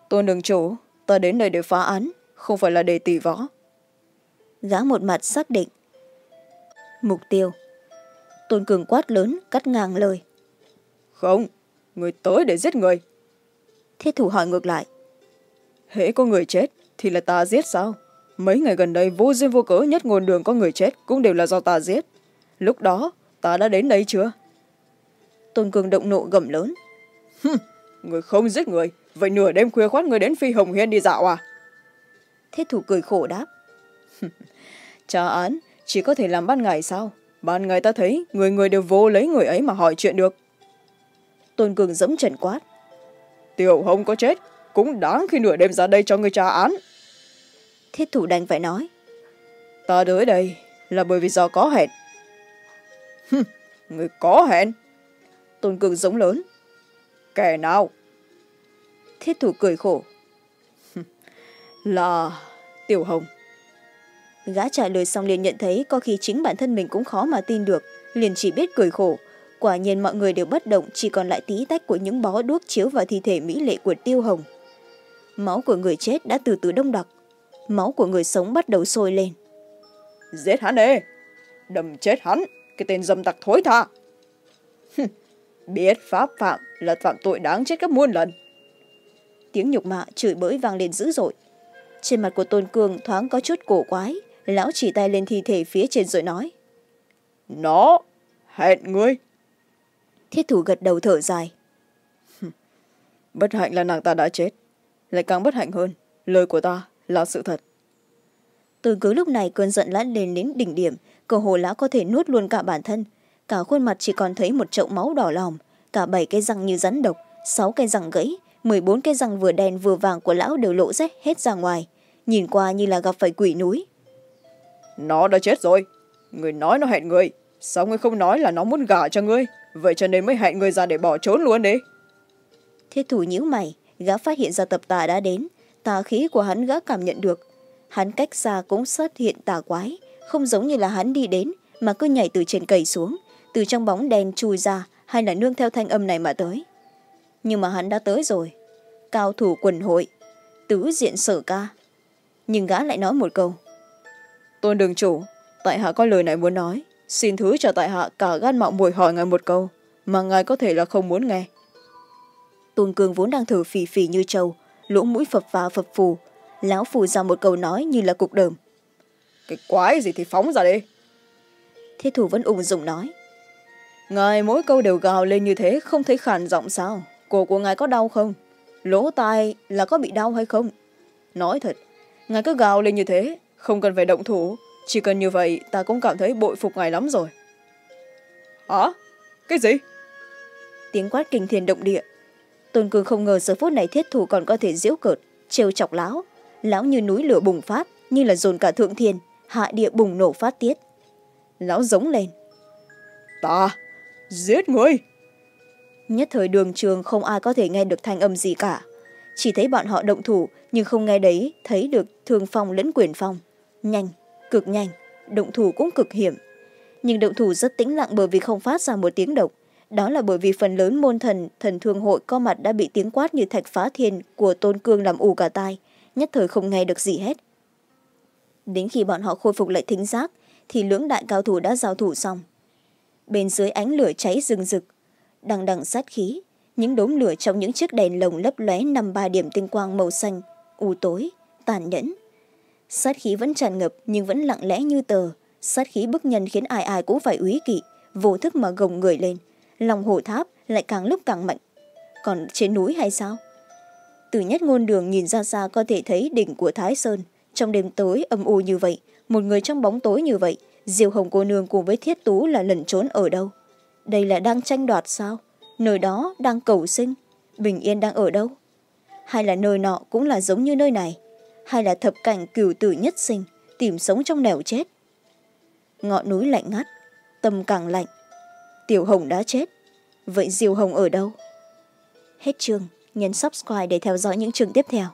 Tôn đường chủ ta đến đây để phá án không phải là để tỷ võ. Gã một mặt xác định mục tiêu. Tôn cường quát lớn cắt ngang lời. Không người tới để giết người. Thiết thủ hỏi ngược lại. Hễ có người chết thì là ta giết sao? Mấy ngày gần đây vô duyên vô cớ nhất ngôn đường có người chết cũng đều là do ta giết. Lúc đó ta đã đến đây chưa? Tôn cường động nộ gầm lớn. Người không giết người vậy nửa đêm khuya khoát người đến phi hồng hiên đi dạo à? Thiết thủ cười khổ đáp. Trả án chỉ có thể làm ban ngày sao? Ban ngày ta thấy người người đều vô lấy người ấy mà hỏi chuyện được. Tôn cường dẫm trần quát. Tiểu hồng có chết cũng đáng khi nửa đêm ra đây cho người trả án. Thiết thủ đành phải nói. Ta tới đây là bởi vì do có hẹn. Người có hẹn. Tôn cường giống lớn. Kẻ nào? Thiết thủ cười khổ. Là tiểu hồng gã trả lời xong liền nhận thấy có khi chính bản thân mình cũng khó mà tin được liền chỉ biết cười khổ. Quả nhiên mọi người đều bất động chỉ còn lại tí tách của những bó đuốc chiếu vào thi thể mỹ lệ của tiêu hồng. Máu của người chết đã từ từ đông đặc. Máu của người sống bắt đầu sôi lên. Giết hắn ê! Đâm chết hắn! Cái tên dâm tặc thối tha! Biết pháp phạm là phạm tội đáng chết gấp muôn lần. Tiếng nhục mạ chửi bới vang lên dữ dội. Trên mặt của tôn cương thoáng có chút cổ quái lão chỉ tay lên thi thể phía trên rồi nói. Nó hẹn ngươi. Thiết thủ gật đầu thở dài. Bất hạnh là nàng ta đã chết. Lại càng bất hạnh hơn lời của ta là sự thật. Từ cứ lúc này cơn giận đã lên đến đỉnh điểm cơ hồ lão có thể nuốt luôn cả bản thân. Cả khuôn mặt chỉ còn thấy một chậu máu đỏ lòm cả bảy cái răng như rắn độc sáu cái răng gãy mười bốn cái răng vừa đen vừa vàng của lão đều lộ rách hết ra ngoài. Nhìn qua như là gặp phải quỷ núi nó đã chết rồi. Người nói nó hẹn người. Sao ngươi không nói là nó muốn gả cho ngươi? Vậy cho nên mới hẹn người ra để bỏ trốn luôn đi. Thiết thủ nhíu mày, gã phát hiện ra tập tà đã đến. Tà khí của hắn gã cảm nhận được. Hắn cách xa cũng xuất hiện tà quái. Không giống như là hắn đi đến, mà cứ nhảy từ trên cầy xuống. Từ trong bóng đen chui ra, hay là nương theo thanh âm này mà tới. Nhưng mà hắn đã tới rồi. Cao thủ quần hội. Tứ diện sở ca. Nhưng gã lại nói một câu tôn đường chủ tại hạ có lời này muốn nói. Xin thứ cho tại hạ cả gan mạo muội hỏi ngài một câu mà ngài có thể là không muốn nghe. Tôn cường vốn đang thở phì phì như trâu lỗ mũi phập phà phập phù. Lão phù ra một câu nói như là cục đờm. Cái quái gì thì phóng ra đi. Thiết thủ vẫn ung dung nói. Ngài mỗi câu đều gào lên như thế không thấy khản giọng sao? Cổ của ngài có đau không? Lỗ tai là có bị đau hay không? Nói thật ngài cứ gào lên như thế không cần phải động thủ. Chỉ cần như vậy ta cũng cảm thấy bội phục ngài lắm rồi. Hả? Cái gì? Tiếng quát kinh thiên động địa. Tôn cường không ngờ giờ phút này thiết thủ còn có thể diễu cợt trêu chọc lão. Lão như núi lửa bùng phát như là dồn cả thượng thiên hạ địa bùng nổ phát tiết. Lão giống lên. Ta giết người nhất thời đường trường không ai có thể nghe được thanh âm gì cả. Chỉ thấy bọn họ động thủ nhưng không nghe đấy thấy được thường phong lẫn quyền phong nhanh, cực nhanh, động thủ cũng cực hiểm. Nhưng động thủ rất tĩnh lặng bởi vì không phát ra một tiếng động. Đó là bởi vì phần lớn môn thần thần thương hội co mặt đã bị tiếng quát như thạch phá thiên của tôn cương làm ù cả tai, nhất thời không nghe được gì hết. Đến khi bọn họ khôi phục lại thính giác, thì lưỡng đại cao thủ đã giao thủ xong. Bên dưới ánh lửa cháy rừng rực, đằng đằng sát khí, những đốm lửa trong những chiếc đèn lồng lấp lóe năm ba điểm tinh quang màu xanh, u tối, tàn nhẫn sát khí vẫn tràn ngập nhưng vẫn lặng lẽ như tờ. Sát khí bức nhân khiến ai ai cũng phải úy kỵ, vô thức mà gồng người lên. Lòng hồ tháp lại càng lúc càng mạnh. Còn trên núi hay sao? Từ nhất ngôn đường nhìn ra xa có thể thấy đỉnh của thái sơn. Trong đêm tối âm u như vậy, một người trong bóng tối như vậy diều hồng cô nương cùng với thiết tú là lẩn trốn ở đâu? Đây là đang tranh đoạt sao? Nơi đó đang cầu sinh. Bình yên đang ở đâu? Hay là nơi nọ cũng là giống như nơi này? Hay là thập cảnh cửu tử nhất sinh, tìm sống trong nẻo chết? Ngọn núi lạnh ngắt, tâm càng lạnh. Tiểu hồng đã chết, vậy diều hồng ở đâu? Hết chương, nhấn subscribe để theo dõi những chương tiếp theo.